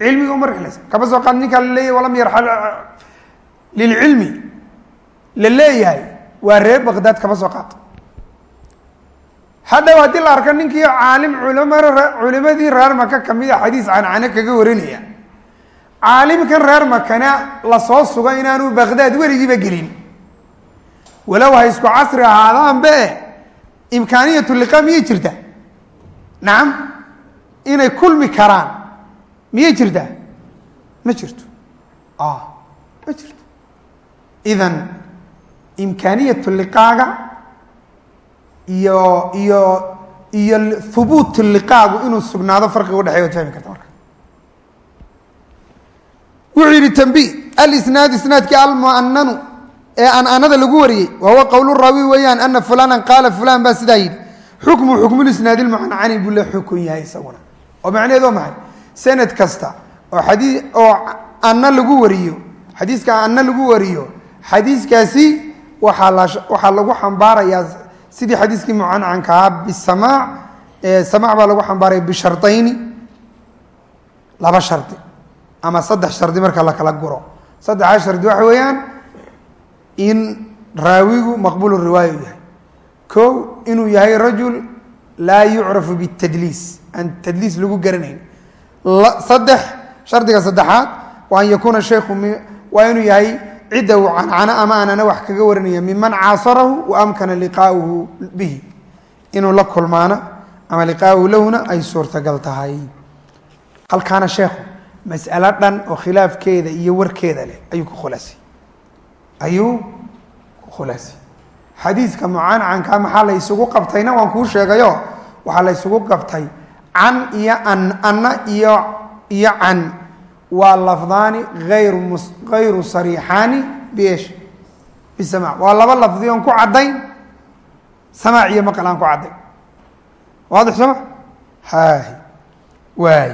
Cilmiga uma rixlaysan kama soo qaad ninkaa la leeyahy walam yarxal lilcilmi la leeyahay waa reer baqdaad kama soo qaato. Hadhow haddii la arko ninkii caalim culama culimadii reer maka kamida xadiis cancane kaga warinaya. Caalimkan reer makana la soo sugo inaanu baqdaad weligiiba gelin. Walow ha isku casri ahaadaanbe imkaaniyatu liqa miyay jirtaa nacam inay kulmi karaan. Miyay jirtaa ma jirto. Ma jirto idan imkaaniyatu liqaaga iyo iyo iyo hubuut liqaagu inuu sugnaado farqiga udhexeya waad fahmi karta marka wuxuu yihi tambi alisnaad isnaadkii almuananu ee ananada lagu wariyey wa huwa qowl raawi weeyaan ana fulanan qaala fulan baa sidaa yidhi xukmu xukmulisnaadi lmucancani buu la xukun yahay isaguna oo macnaheed waa maxay sanad kasta oo xadii oo anna lagu wariyo xadiiska anna lagu wariyo xadiiskaasi waxaa la waxaa lagu xambaarayaa sidii xadiiskii mucancanka ahaa bisamaac samaac baa lagu xambaaraya bishardayni laba shardi ama saddex shardi marka la kala guro. Saddexaa shardi waxa weeyaan in raawigu maqbuul riwaaya yahay. Ko inuu yahay rajul laa yucrafu bitadliis aan tadliis lagu garanayn. Saddex shardiga saddexaad wa an yakuuna shaykhu waa inuu yahay cidda uu cancano ama aanana wax kaga warinaya miman caasarahu wa amkana liqaauhu bihi. Inuu la kulmaano ama liqaauhu lahuna ay suurtagal tahay. Halkaana sheekhu mas'alo dhan oo khilaafkeeda iyo warkeeda leh ayuu ku khulaasay ayuu ku khulaasay xadiiska mucancanka maxaa la ysugu qabtayna waan kuu sheegayo? Waxaa la ysugu qabtay can iyo an anna iyo iyo can waa lafdaani ayru sariixaani biesh bisamac waa laba lafdi oon ku caddayn samaac iyo maqal aan ku caddayn. Waadix sooma hay waay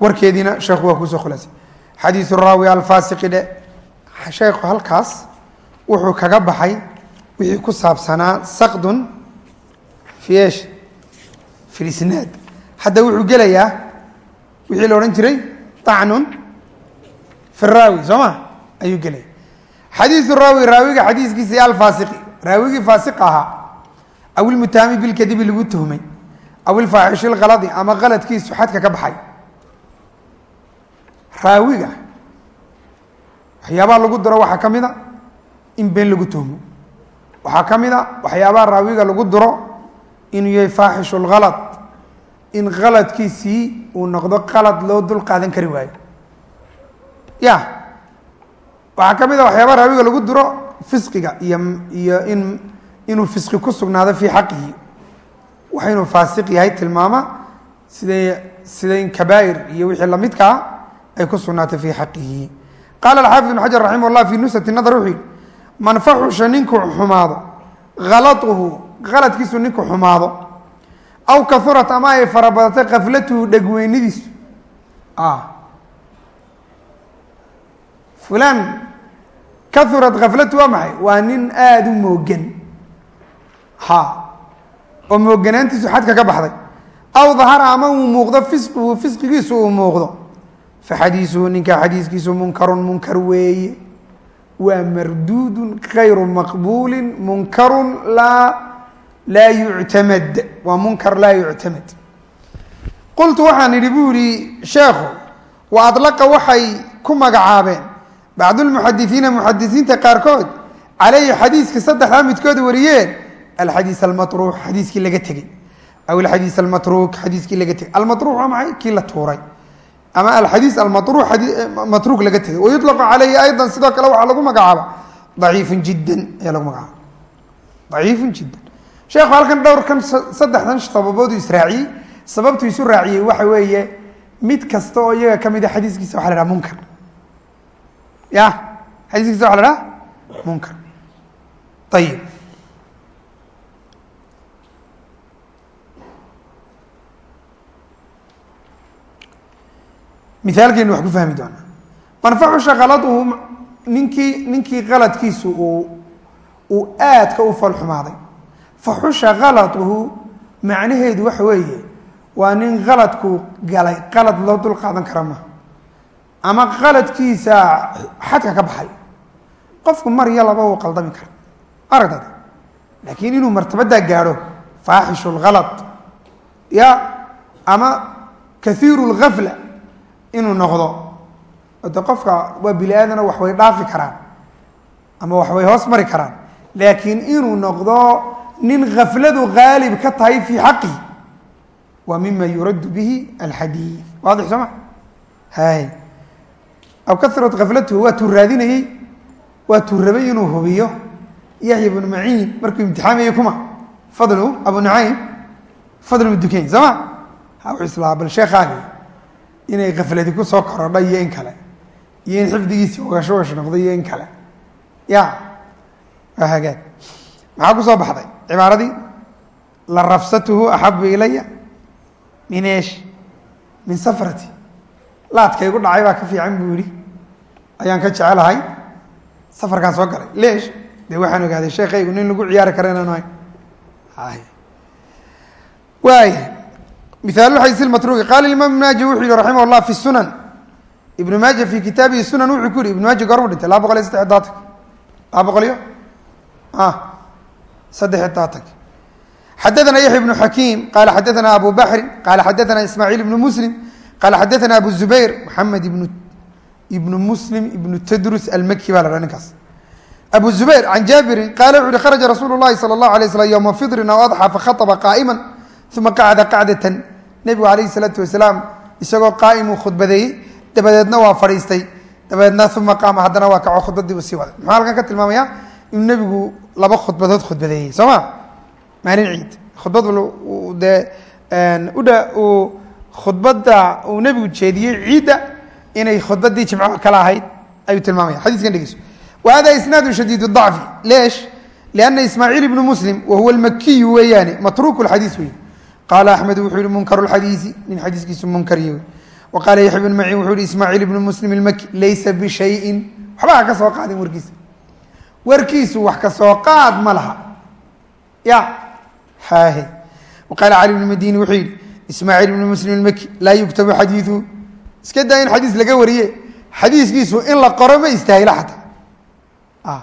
warkeediina sheekhu waa kuusoo khulaasay xadiisu raawi alfaasiqi dhe sheekhu halkaas wuxuu kaga baxay wixii ku saabsanaa saqdun fi esh fi lisnaad hadda wuxuu gelayaa wixii la odhan jiray acnun fi raawi soo ma ayuu gelaya xadiisu raawi raawiga xadiiskiisii alfaasiqi raawigii faasiq ahaa aw ilmutaami bilkadibi lagu tuhmay aw ilfaaxishi lkaladi ama qaladkiisu xadka ka baxay waxyaabaha lagu diro waxaa ka mid a in been lagu tuhmo waxaa ka mid a waxyaabaha raawiga lagu diro inuu yahay faaxishu in qaladkiisii uu noqdo qalad loo dul qaadan kari waayo. Ya waxaa ka mid a waxyaabaha raawiga lagu diro fisqiga iyo iyo in inuu fisqi ku sugnaado fii xaqihi. Waxa inuu faasiq yahay tilmaama siday sida in kabaa'ir iyo wixii lamidkaa ay ku sugnaatay fii xaqihi. Qaala alxaafid ibn xajar raximah llah fi nusati nadar wuxuu yihi man faxusha ninkuu xumaado halatuhu qaladkiisu ninku xumaado aw kaurat ama ay farabadatay kaflatuhu dhegweynidiisu fulan kaurat kaflatu waa maxay? Waa nin aada u moogan ha oo mooganaantiisu xadka ka baxday. Aw dahara ama uu muuqdo fisquhu fisqigiisu uu muuqdo. Fa xadiisuhu ninka xadiiskiisu munkarun munkar weeye. Waa marduudun kayru maqbuulin munkarun laa laa yuctamad. Waa munkar laa yuctamad. Qultu waxaan idhi buu yihi sheekhu wa adlaqa waxay ku magacaabeen. Bacdulmuxadisiina muxadisiinta qaarkood caleyhi xadiiska saddexdaa midkood wariyeen. Alxadiis almatruux xadiiskii laga tegey. Aw alxadiis almatruuk xadiiskii laga tegey. Almatruux waa maxay? Kii la tuuray. Ama alxadiis almatruux matruuk laga tegey. Wayuطlaqu caleyhi ayضa sidoo kale waxaa lagu magacaaba. Daciifun jiddan ayaa lagu magacaaba. Daciifun jiddan sheekhu halkan dhowrkan saddexdan sababoodu israaciyey sababtu isu raaciyey waxa weeye mid kasta oo iyaga ka mida xadiiskiisa waxa la haha munkar. Ya xadiiskiisa waxa la haha munkar. Ayib miaalkeenu wax ku fahmi doonaa manfaxusha kaladuhu ninkii ninkii qaladkiisu uu uu aadka u falxumaaday faxusha kaladuhu macnaheedu waxa weeye waa nin qaladku galay qalad loo dul qaadan kara ma ama qaladkiisa xadka ka baxay qofku mar iyo laba uu qaldami kara aragdada laakiin inuu martabadaa gaadho faaxishu lkalad ya ama kaiiru lgafla inuu noqdo de qofka waa bini aadana wax dhaafi karaan ama wax way hoos mari karaan laakiin inuu noqdo nin khafladu haalib ka tahay fii xaqihi waa mima yuraddu bihi alxadiid. Waadix soo ma? Hay. Aw karat khaflatuhu waa tuu raadinayey waa tuu rabay inuu hubiyo. Yaxya bnu maciin markuu imtixaamayey kuma. Fadlu abu nucaym fadl bnu dukayn. Soo ma? Ha u islaa bal sheekhaagi inay kafladi ku korodha iyo in kale. Iyo in xifdigiisii wagashwash noqdo iyo in kale. Ya waa hagaag. Maxaa ku soo baxday cibaaradii la rafsatuhu axabu ilaya min eesh? Min safrati laadkaygu dhacay baa ka fiican buu yihi ayaan ka jecelahay. Safarkaan soo galay. Leesh? Dee waxaan ogaaday sheekaygu nin lagu ciyaari kara inaan ahay. Waaya miaal xadiis matruuki qaala imaam ibn maaja wuxuu yihi raximah llah fi sunan. Ibnu maaja fi kitaabihi sunan wuxuu ku yihi ibnu maaja goormu dhintay laba boqol iyo saddex daatank laba boqol iyo saddex taa tag. Xadaana yaxya bnu xakiim qaala xadaana abu baxrin qaala xadaana ismaaciil ibnu muslim qaala xadaana abu zubayr maxamed ibnu ibnu muslim ibnu tadrus almaki baa la dhaa ninkaas abu zubayr can jaabirin qaala wuxu uhi kharaja rasuulu lahi sala allahu alay slm yowma fidrin aw adxaa fakhaطba qaa'ima uma qacda qacdatan. Nebigu calayhi salaatu wasalaam isagoo qaa'imuu khudbadeeyey dabadeedna waa fadhiistay dabadeedna uma qaama haddana waa kaco khudbadii u sii waday. Muxuu halkan ka tilmaamayaa? Inuu nebigu laba khudbadood khudbadeeyey soo ma? Maalin ciid. Khudbad dee udha uu khudbadda uu nebigu jeediyey ciidda inay khudbadii jimco kale ahayd ayuu tilmaamaya. Xadiiskan dhegeyso wa hada isnaadu shadiid dacfi. Leesh? Lianna ismaaciil ibnu muslim wa huwa almakiyu weeyaane matruuku lxadiis wey qaala axmed wuxuu yihi munkaru lxadiisi nin xadiiskiisu munkariye wey wa qaala yaxya bn maciin wuxuu yihi ismaaciil ibnu muslim ilmaki laysa bishayin waxba ha ka soo qaadin warkiisa warkiisu wax ka soo qaad ma laha. Ya wa qaala cali bnu madini wuxuu yihi ismaaciil ibnu muslim ilmaki laa yuktabu xadiiu iska daa in xadiis laga wariye xadiiskiisu in la qoro ma istaahila xataa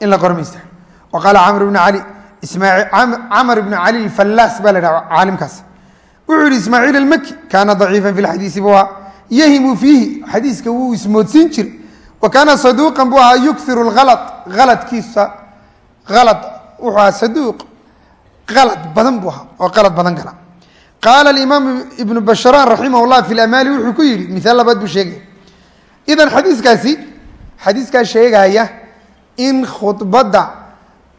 in la qoro ma istaahil wa qaala camr bnu cali camr bn cali alfallaas baa la dhaha caalimkaas. Wuxuu yihi ismaaciil almaki kaana daciifan fi lxadiisi ahaa yahimu fiihi. Xadiiska wuu ismoodsiin jiray wa kaana saduuqan buu ahaa yukiru lala aladkiisa alad wuxuu ahaa saduuq qalad badan buu ahaa oo qalad badan gala. Qaala alimaam ibnu bashraan raximah llah fi lamaali wuxuu ku yihi miaal labaad buu sheegaya idan xadiiskaasi xadiiskaa sheegaya in khudbadda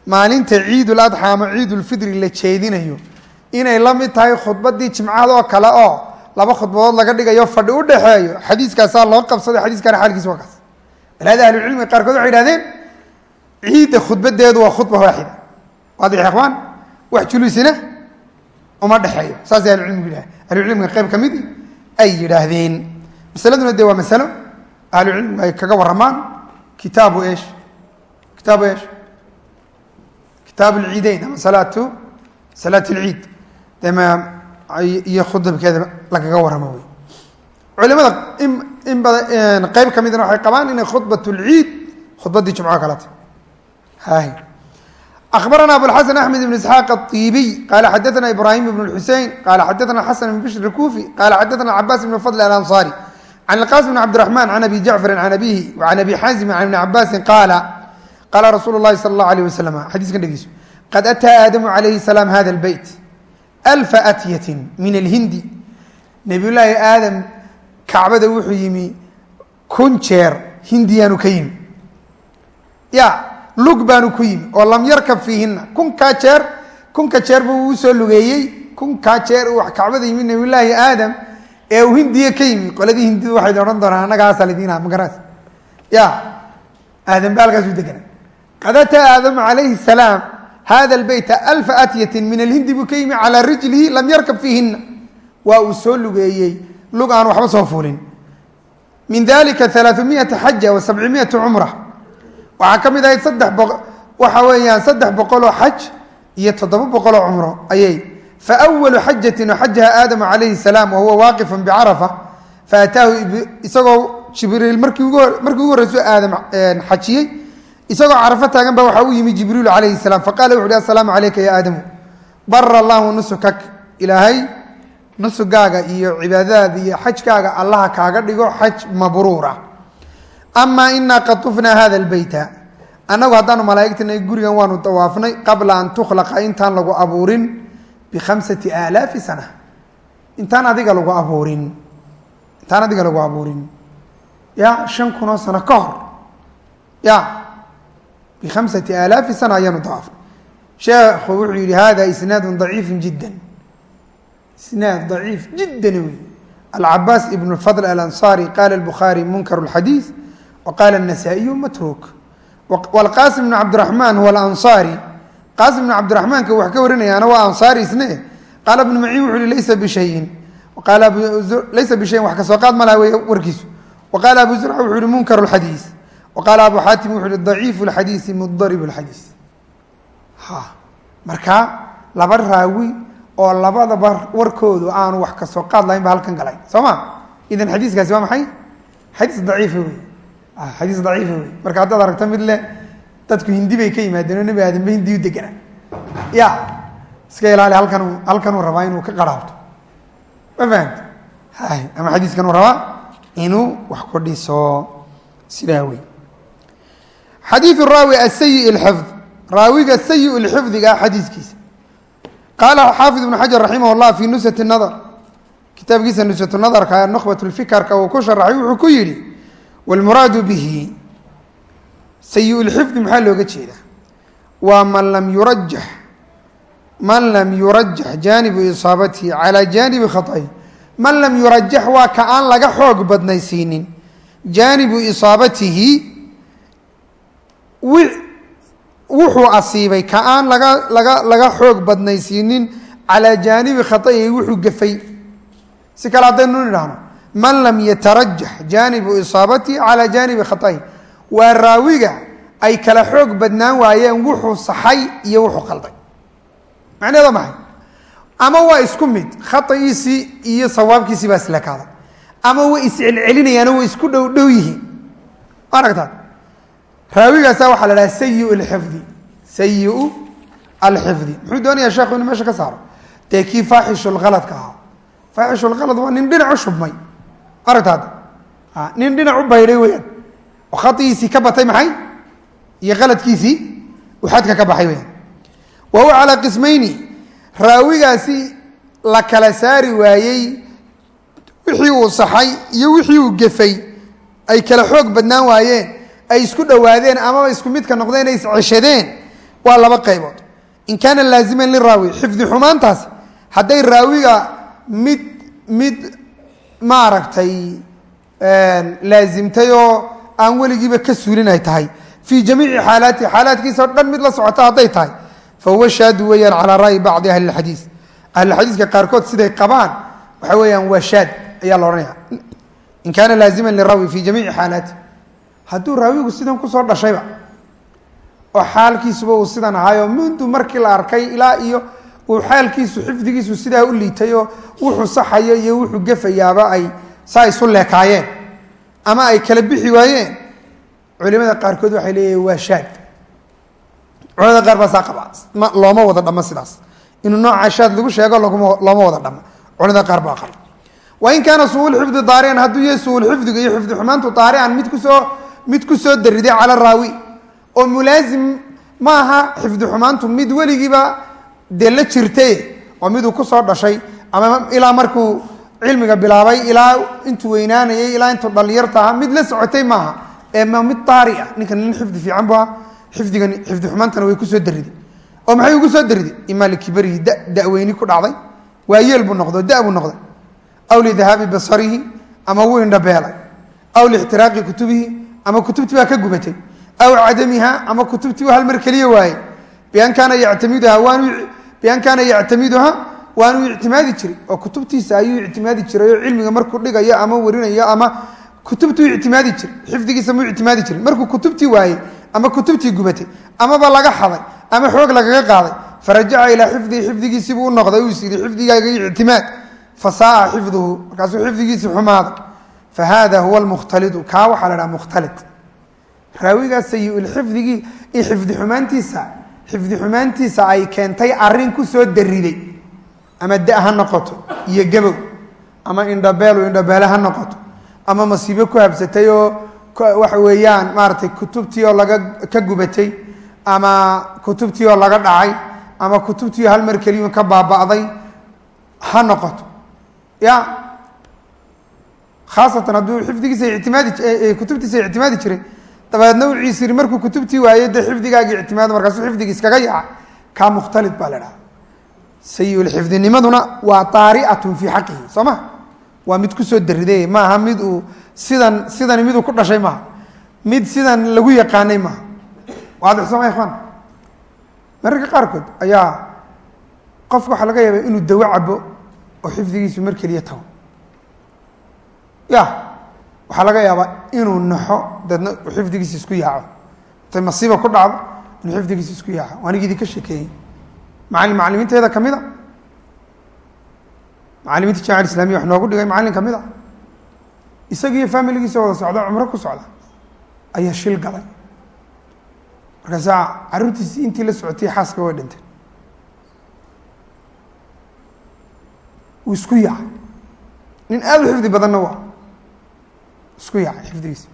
maalinta ciidul adxa ama ciidulfidri la jeedinayo inay la mid tahay khudbadii jimcada oo kale oo laba khudbadood laga dhigayo fadhi u dhexeeyo xadiiskaasaa loo qabsaday xadiiskana xaalkiisa waa kaas balaada ahlucilmiga qaarkood waxay ihahdeen ciidda khudbadeedu waa khudba waaxida. Waadix ikhwaan wax juluusina uma dhexeeyo. Saasay ahlucilmigu yidhaha ahlucilmiga qayb ka mid ay yidhaahdeen. Masaladuna dee waa masalo. Ahlucilmigu ay kaga warramaan. Kitaabu esh kitaabu esh kitaab alciideyn ama salaatu salaat alciid dee iyo khudabkeeda lagaga warramo wey. Culimada in in badan qayb ka midna waxay qabaan inay khudbat lciid khudbaddii jumco kalata hay أخبرنا أبو الحسن أحمد بن إسحاق الطيبي قال حدثنا إبراهيم بن الحسين قال حدثنا حسن بن بشر الكوفي قال حدثنا عباس بن فضل الأنصاري عن القاسم بن عبد الرحمن عن أبي جعفر عن أبيه وعن أبي حازم عن ابن عباس قال قال رسول الله صلى الله عليه وسلم حديث كان دقيسو قد أتى آدم عليه السلام هذا البيت ألف أتية kacbada wuxuu yimi kun jeer hindiyaanu ka yimi. Ya lug baanu ku yimi oo lam yarkab fiihina kunkaa jeer kunka jeer buu u soo lugeeyey. Kunkaa jeer uu kacbada yimi nabiyulaahi aadam ee uu hindiya ka yimi. Qoladii hindidu waxay odhan doonaan annagaasaa ladiin aha magaraas ya aadam ba halkaasuu deganaa qadata aadamu calayhi salaam hada lbeyta alfa atyatin min alhindi buu ka yimi calaa rijlihi lam yarkab fiihina waa uu soo lugeeyey lug aan waxba soo fuulin. Min dalika alaaثumiyata xaja wa sabcimiyata cumra waxaa ka mid ahayd saddex boq waxa weeyaan saddex boqoloo xaj iyo toddoba boqoloo cumro ayay. Fawalu xajatin xajaha aadamu calayhi salaam wahuwa waaqifun bicarafa faataahu isagoo jibriil markii markii ugu horreyso aadam xajiyey isagoo carafo taagan ba waxaa u yimi jibriilu calayhi salaam faqala wuxu uhi assalaamu calayka ya aadamu bara allahu nusukak ilaahay nusugaaga iyo cibaadadaada iyo xajkaaga allaha kaaga dhigo xaj mabruura. Ama inaa qad tufnaa hada albeyta annagu haddaanu malaa'igtana gurigan waanu dawaafnay qabla an tukhlaqa intaan lagu abuurin bikhamsati aalaafi sana. Intaan adiga lagu abuurin. Intaan adiga lagu abuurin. Ya shan kunoo sano ka hor. Ya bikhamsati aalaafi sana ayaanu dawaafnay. Sheekhu wuxuu yihi hada isnaadu daciifu jidda isnaad daciif jiddan wey alcabaas ibn fadl alanصari qala الbukhaari munkar اxadiiث وqال النسائي متروك والqاsم بن cبدiرحمن هو الأنصاري qاsم بن cبدiرحمaنka wax ka warinayaana waa أنصاrي isne qال بن معين وxu hi laysa بشhayin laysa bشhayin wax kasoo qaad malaha wey warkiisu وqال أبو زرع wuxu hi mنkر الxadيiث وqال أبو xاatim wuxu hi ضaعيiف الxadيiثi مضرب الxadيiث marka laba raawi oo labadaba warkoodu aanu wax ka soo qaad lahayn ba halkan galay. Soo ma? Idan xadiiskaasi waa maxay? Xadiis daciifa wey xadiis daciifa wey marka haddaad aragto mid leh dadku hindi bay ka yimaadeen oo nebi aadamba hindiyu degana. Ya iska ilaali halkan halkanuu rabaa inuu ka qaraabto. Ma fahamti hay ama xadiiskanuu rabaa inuu wax ku dhiso. Sidaa wey xadiiu raawi asayi lxifd raawiga sayi lxifdiga ah xadiiskiisa qaala xaafid ibnu xajar raximah llah fi nusat nadar kitaabkiisa nusat nadarka nukhbat lfikarka uu ku sharaxay wuxuu ku yidhi wاlmuraadu bihi sayi lxifdi maxaa looga jeedaa waa man lam yurajax man lam yurajax jaanibu isaabatihi calaa jaanibi khaطahi man lam yurajax waa ka aan laga xoog badnaysiinin jaanibu isaabatihi wuxuu asiibay ka aan laga laga laga xoog badnaysiinin calaa jaanibi khaطa'ihi wuxuu gafay. Si kale haddaynu nidhaahno man lam yatarajax jaanibu isaabatihi calaa jaanibi khaطa'ihi waa raawiga ay kala xoog badnaan waayeen wuxuu saxay iyo wuxuu qalday macnaheeda maxay ama waa isku mid khaiisii iyo sawaabkiisii baa islekaaday ama way iscelcelinayaano way isku dhow dhow yihiin. Aragtaa raawigaasa waxaa la dhaha sayi lxifdi sayiu alxifdi muxuu doonayaa sheekhu inu meesha ka saaro? Dee kii faaxishulhaladka ahaa. Faaxishulhalad waa nin dhinac u shubmay. Aragtaad nin dhinac u baydhay weyaan oo khaiisii ka batay maxay? Iyo qaladkiisii uu xadka ka baxay weyaan wa huwa calaa qismayni. Raawigaasi la kala saari waayey wixii uu saxay iyo wixii uu gefay. Ay kala xoog badnaan waayeen ay isku dhowaadeen amaba isku midka noqdeen ay isceshadeen waa laba qaybood. In kaana laaziman liraawi xifdi xumaantaasi hadday raawiga mid mid maaragtay laazimtay oo aan weligiiba ka suulin ay tahay. Fii jamiici xaalaatihi xaalaadkiisa o dhan mid la socota hadday tahay. Fahuwa shaadu weeyaan calaa ra'yi bacdi ahli اxadiis ahlulxadiiska qaarkood siday qabaan waxa weeyaan waa shaad ayaa la odhanaya in kaana laaziman liraawi fi jamiici xaalaati hadduu raawigu sidan ku soo dhashayba oo xaalkiisuba uu sidan ahaayo mundu markii la arkay ilaa iyo uu xaalkiisu xifdigiisu sidaa u liitay oo wuxuu saxayo iyo wuxuu gefayaaba ay saa isu leekaayeen ama ay kala bixi waayeen. Culimada qaarkood waxay leeyihiin waa shaad. Culimada qaar baa saa qaba ma looma wada dhamo sidaas. Inuu nooca shaad lagu sheego laguma looma wada dhamo culimada qaar baa qaba. Wain kaana suulxifdi daarian hadduu yahay suulxifdiga iyo xifdi xumaantu daarian mid ku soo mid ku soo dariday cala raawi. oo mulaasim ma aha xifdi xumaantu mid weligiiba dee la jirtay oo miduu ku soo dhashay ama ilaa markuu cilmiga bilaabay ilaa intuu weynaanayay ilaa intuu dhalinyarta mid la socotay maaha. Ee ma mid daari ah ninkan nin xifdi fiican bu ah xifdigan xifdi xumaantana way ku soo dariday oo maxay ugu soo dariday imaa likibarihi da daweyni ku dhacday. Waa buu noqdo da buu noqday. Aw lidahaabi basarihi ama wuu indhabeelay. Aw liixtiraaqi kutubihi ama kutubtii baa ka gubatay. Aw cadamiha ama kutubtii u hal mar keliya waaye bian kaana yactamiduha waanuu ictimaadi jiray. Oo kutubtiisa ayuu ictimaadi jiray oo cilmiga markuu dhigayo ama warinayo ama kutubtuu ictimaadi jiray. Xifdigiisa muu ictimaadi jiray. Markuu kutubtii waayey ama kutubtii gubatay amaba laga xaday ama xoog lagaga qaaday farajaca ilaa xifdihi xifdigiisiibuu u noqday uu is xifdigaaga ictimaad. Fasaaa xifduhu. Markaasuu xifdigiisi xumaaday fa hada huwa lmukhtalidu kaa waxaa la dhaha mukhtalid raawigaa sayi-ulxifdigii in xifdi xumaantiisa xifdi xumaantiisa ay keentay arrin ku soo dariday ama da ha noqoto iyo gabow ama indhabeelu indhabeele ha noqoto ama masiibo ku habsatay oo waxa weeyaan maaratay kutubtii oo laga ka gubatay ama kutubtii oo laga dhacay ama kutubtii hal mar keliyun ka baaba'day ha noqoto ya khaasatan hadduu xifdigiisa ictimaadi kutubtiisa ictimaadi jiray. Dabeedna u ciisiri markuu kutubtii waayey dee xifdigaagii ictimaado markaasuu xifdigii iskaga yaca kaa mukhtalid baa la dhaha sayi-ulxifdinimaduna waa taari'atun fii xaqihi soo ma? Waa mid ku soo dariday maaha mid uu sidan sidani miduu ku dhashay maaha. Mid sidan lagu yaqaanay maaha. Waadix sooma ikhwaan mararka qaarkood ayaa qofka waxaa laga yaaba inuu dawo cabo oo xifdigiisu mar keliya tago ya waxaa laga yaabaa inuu naxo deedna xifdigiisa isku yaaco. Intay masiiba ku dhacdo inuu xifdigiisa isku yaaco. Waanigi idinka sheekeeyey. Macalin macalimiinteeda ka mid a macalimiinta jamica islamiya wax noogu dhigay macallin ka mid a isagiiyo familigiisa wada socda cumro ku socda ayaa shil galay. Markaasaa carruurtiisii intii la socotay xaaska way dhinteen. Wuu isku yaacay. Nin aada u xifdi badanna waa isku yaacay xifdigiisa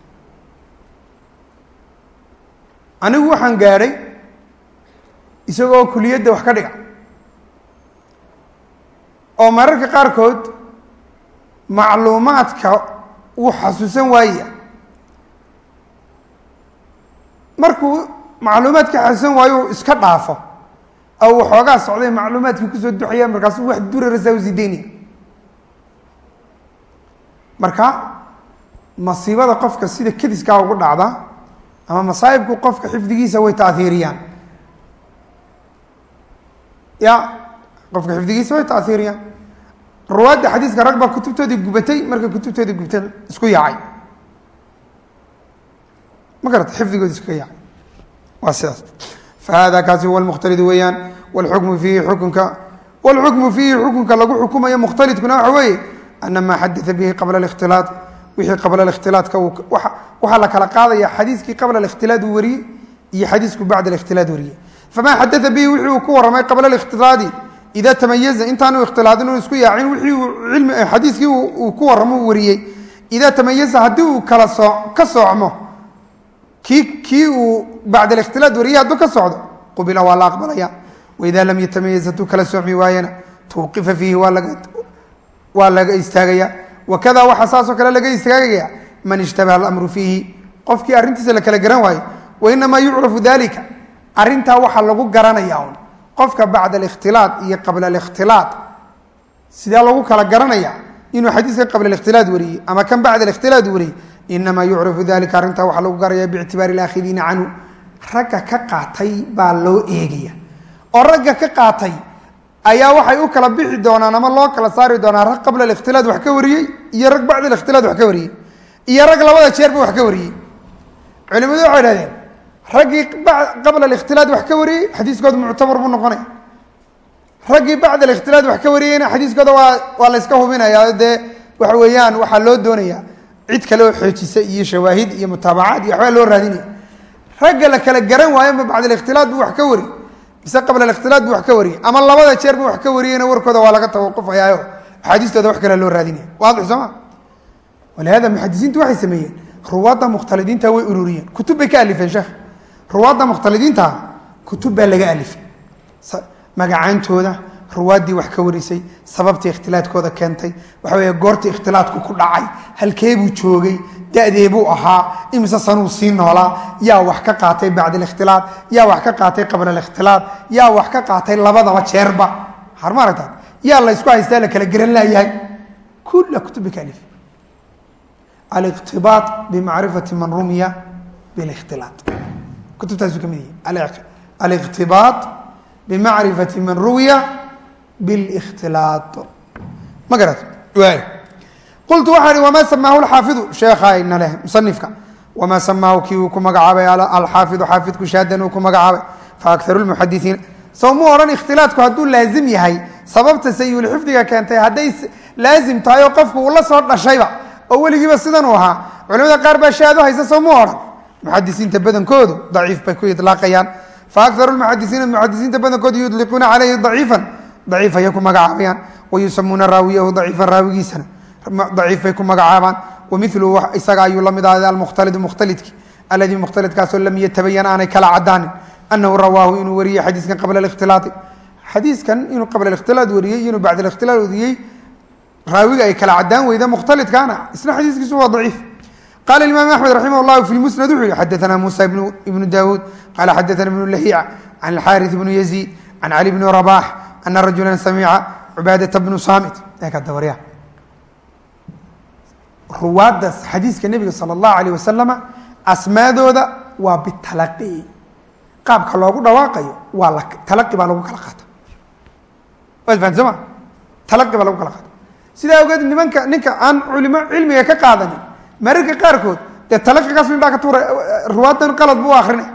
anigu waxaan gaadhay isagoo kuliyadda wax ka dhiga oo mararka qaarkood macluumaadka wuu xasuusan waayaya markuu macluumaadka xasuusan waayo iska dhaafo oo waxoogaa socday macluumaadkii ku soo duxaya markaasu wax durarasa u sideynaya marka masiibada qofka sida kadiskaa ugu dhacda ama masaaibku qofka xifdigiisa way taiiriyaan ya qofka xifdigiisa way taiiriyaan ruwaadda xadiiska rag baa kutubtooda gubatay markay kutubtooda gubtay isku yaacay. Ma garata xifdigooda isku yaacay. Waa sidaas. Fahada kaasi huwa mukhtalid weeyaan. Wlxukmu fiihi xukunka wlxukmu fiihi xukunka lagu xukumayo mukhtalidkuna waxa weeye ana maa xadaa bihi qabla اkhtilaaط wixii qabla ikhtilaatka waxaa la kala qaadaya xadiiskii qabla alikhtilaad uu wariyey iyo xadiisku bacd alikhtilaad wariyey. Famaa xadaa bihi wixii uu ku waramay qabla alikhtilaadi idaa tamayaza intaanu ikhtilaadin u isku yaacin wii xadiiskii uu ku waramo wariyey. Idaa tamayaza haddii uu kala ka soocmo kii uu bacd alikhtilaad wariyey hadduu ka socdo qubila waa la aqbalaya. Waidaa lam yatamayaz hadduu kala soomi waayana tawqifa fiihi waa laga istaagaya wakada waxaa saasoo kale laga istaagaya man ishtabaha alamru fiihi qofkii arrintiisa la kala garan waayo wa inamaa yucrafu dalika arintaa waxaa lagu garanaya un qofka bacda alikhtilaad iyo qabla alikhtilaad sidaa lagu kala garanaya inuu xadiiska qabla alikhtilaad wariyey ama kan bacda alikhtilaad wariyey inamaa yucrafu dalika arrintaa waxaa lagu garanaya biictibaari alaakhiriina canhu. Ragga ka qaatay baa loo eegaya oo ragga ka qaatay ayaa waxay u kala bixi doonaan ama loo kala saari doonaa rag qabla alikhtilaad wax ka wariyey iyo rag bacda alikhtilaad wax ka wariyey iyo rag labada jeerba wax ka wariyey. Culimadu waxay dhahdeen raggii qabla alikhtilaad wax ka wariyey xadiiskooda muctabar buu noqonaya raggii bacda alikhtilaad wax ka wariyeyna xadiiskooda waa waa la yska dee waxa weeyaan waxaa loo doonaya cid kale oo xoojisa iyo shawaahid iyo mutaabacaad iyo waxbaa loo raadinaya. Ragga la kala garan waayo ma bacd alikhtilaad buu wax ka wariyey mise qabla alikhtilaad buu wax ka wariyey ama labada jeer buu wax ka wariyeyna warkooda waa laga tawaqufayaayo. Axaadiistooda wax kale loo raadinaya waadix sooma walihada muxadisiintu waxay sameeyeen ruwaadda mukhtalidiinta way ururiyeen. Kutub bay ka alifeen sheekh. Ruwaadda mukhtalidiinta kutub baa laga alifay. Magacaantooda ruwaaddii wax ka warisay sababtii ikhtilaadkooda keentay. Waxa weeye goortii ikhtilaadku ku dhacay halkeebuu joogay da-deebuu ahaa imise sanuu sii noolaa yaa wax ka qaatay bacda alikhtilaad yaa wax ka qaatay qabla alikhtilaad yaa wax ka qaatay labadaba jeerba. Har ma aragtaad yaa la ysku haystaa la kala geran laayahay. Kula kutubi ka alif. Aliqtibaaط bimacrifati man rumiya bilikhtilaad. Kutubtaasu ka mid yihi aliqtibaaط bimacrifati man ruwiya bilikhtilaaط ma garat qultu waxaa ihi wamaa samaahu alxaafidu? Sheekhaayna leh musanifka. Wamaa samaahu kii uu ku magacaabay alxaafidu xaafidku shaadan uu ku magacaabay. Faakharu lmuxadisiina sow mu odhan ikhtilaadku hadduu laazim yahay sababta sayulxifdiga keentay hadday laazim tahay oo qofku uu la soo dhashayba oo weligiiba sidan uu ahaa culimada qaar baa shaado haysa sow mu odhan muxadisiinta badankoodu daciif bay ku idlaaqayaan. Faakharu lmuxadisiina muxadisiinta badankoodu yudliquuna caleyhi daciifan daciif ayay ku magacaabayaan wayusamuuna raawiyahu daciifan raawigiisana daciif bay ku magacaabaan. Wamiluhu isaga ayuu la mid ahday almukhtalidu mukhtalidki alladii mukhtalidkaasoo lam yatabayan aanay kala cadaanin anahu rawaahu inuu wariyey xadiiskan qabla alikhtilaai xadiiskan inuu qabla alikhtilaad wariyey inuu bacd alikhtilaad wariyey raawiga ay kala cadaan weyda mukhtalidkaana isna xadiiskiisu waa daciif. Qala imaam axmed raximah llahu fi lmusnad wuxuu yihi xadaana muusa ibnu daawuud qala xadaana ibnu lahiica can alxaari ibnu yaziid can cali bni rabax ana rajula samica cubaadata bnu saamit eekadawarya ruwaaddaas xadiiska nebiga sala allahu alayh wasalama asmaadooda waa bitalaqi qaabka loogu dhawaaqayo waa la talaqi baa lagu kala qaata waad fahan soo ma talaqi baa lagu kala qaata sidaa awgeed nimanka ninka aan culimo cilmiga ka qaadanin mararka qaarkood dee talaqigaas indhaa ka tuura ruwaaddan qalad buu akrinay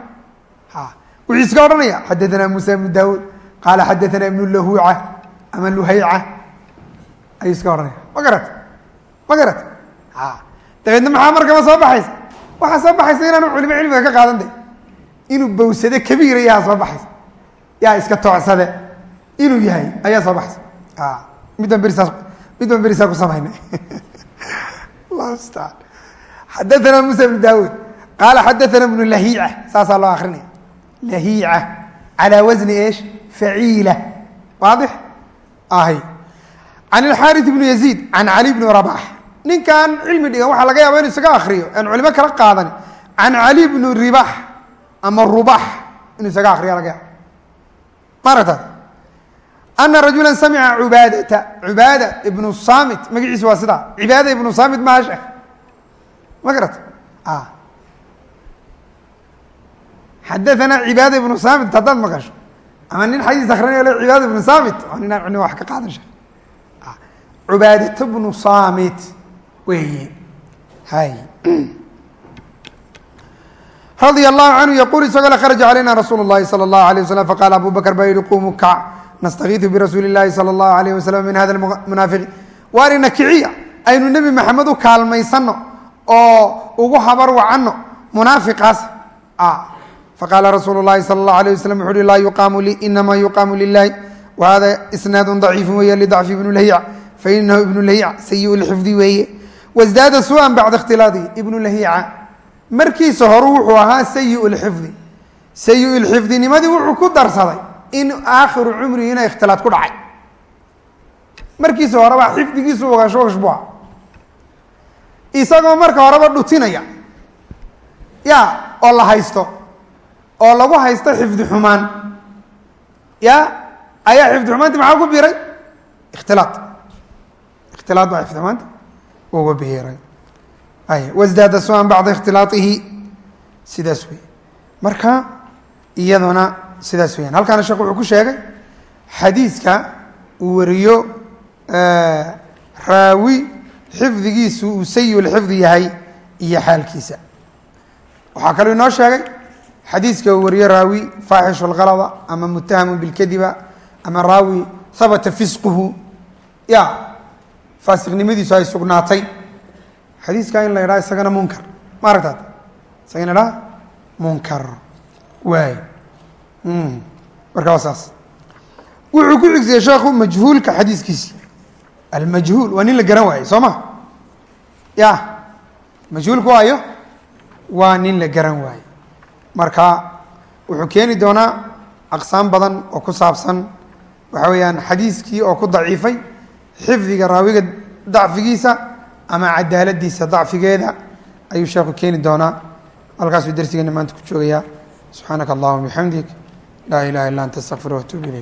wuxuu iska odhanaya xadaanaa muusa ibnu daawuud qaala xadaanaa ibnu lahuuca ama luhayca ayuu iska odhanaya ma garat ma garat dabeedna maxaa markaba soo baxaysa waxaa soo baxaysa inaanu culimo cilmiga ka qaadan inuu bawsade kabiira yaha soo baxaysa yaa iska toocsade inuu yahay ayaa soo baxaysa midbaan berisaas mid baan berisaa ku mustacaan xadaana musa ibnu daawuud qaala xadaana ibnu lahiica saasaa loo akrinaya lahiica calaa wasni eesh faciila. Waadix? Ahy can ilxaari ibnu yaziid can cali bni rabax ninkan cilmi dhigan waxaa laga yaaba inu isaga akriyo aan culimo kala qaadani can cali bni ribax ama rubax inuu isaga akriya laga yaaba maaragta? Ana rajula samica cubaadata. Cubaada ibnu samit magaciisu waa sidaa. Cibaada ibnu samit maha sheekh ma garata xadaanaa cibaada ibnu samit haddaad maqasho ama nin xadiis akrinayo le cibaada ibnu samit oo ninaan cilmi wax ka qaadan sheekh cubaadata bnu samit weeye. Hay. Radia allahu canhu yaquul isagoo le kharaja calayna rasuulu llahi sala allahu alayh wasalam faqala abu baa yihi qumuu kac nastakiidu birasuuli llahi sala allahu alayh wasalam min hada munaafiqi waarina kiciya aynu nebi maxamed u kaalmaysano oo ugu habar wacanno munaafiqaas faqaala rasuulu llahi sala allahu alayh wasalam wuxu uhi laa yuqaamu lii inama yuqaamu lilahi wa hada isnaadu daciifu weeye lidacfi ibnu lahiica fainahu ibnu lahiica sayi lxifdi weeye wasdaada su'an bacda ikhtilaadihi ibnu lahiica markiisa horu wuxuu ahaa sayi lxifdi sayi lxifdinimadii wuxuu ku darsaday in aakhiru cumrihi ina ikhtilaad ku dhacay markiisa horeba xifdigiisu ogashoogash bu aha isagoo marka horeba dhutinaya ya oo la haysto oo lagu haysto xifdi xumaan. Ya ayaa xifdi xumaanti maxaa ku biiray? Ikhtilaad ikhtilaad baa xifdi xumaanta uga biiray. Ay wasdaada su'an bacda ikhtilaaihi sidaas wey marka iyaduna sidaas weyaan halkaana sheekh wuxuu ku sheegay xadiiska uu wariyo raawi xifdigiisu uu sayi-ulxifdi yahay iyo xaalkiisa. Waxaa kaloo inoo sheegay xadiiska uu wariyo raawi faaxishu lkalada ama mutahamu bilkadiba ama raawi habata fisquhu. Ya faasiqnimadiisu ay sugnaatay. Xadiiska in la yidhaha isagana munkar. Ma aragtaad isaga in idhaha munkar. Waay. Marka waa saas. Wuxuu ku xigsiyey sheekhu majhuulka xadiiskiisi almajhuul waa nin la garan waayey soo ma? Ya majhuulku waayo? Waa nin la garan waaye marka wuxuu keeni doonaa aqsaam badan oo ku saabsan waxa weeyaan xadiiskii oo ku daciifay xifdiga raawiga dacfigiisa ama cadaaladiisa dacfigeeda ayuu sheekhu keeni doonaa. Halkaasuu darsigeena maanta ku joogayaa. Subxaanaka allahuma bixamdik laa ilaha illa anta astaqfir watuub ilayk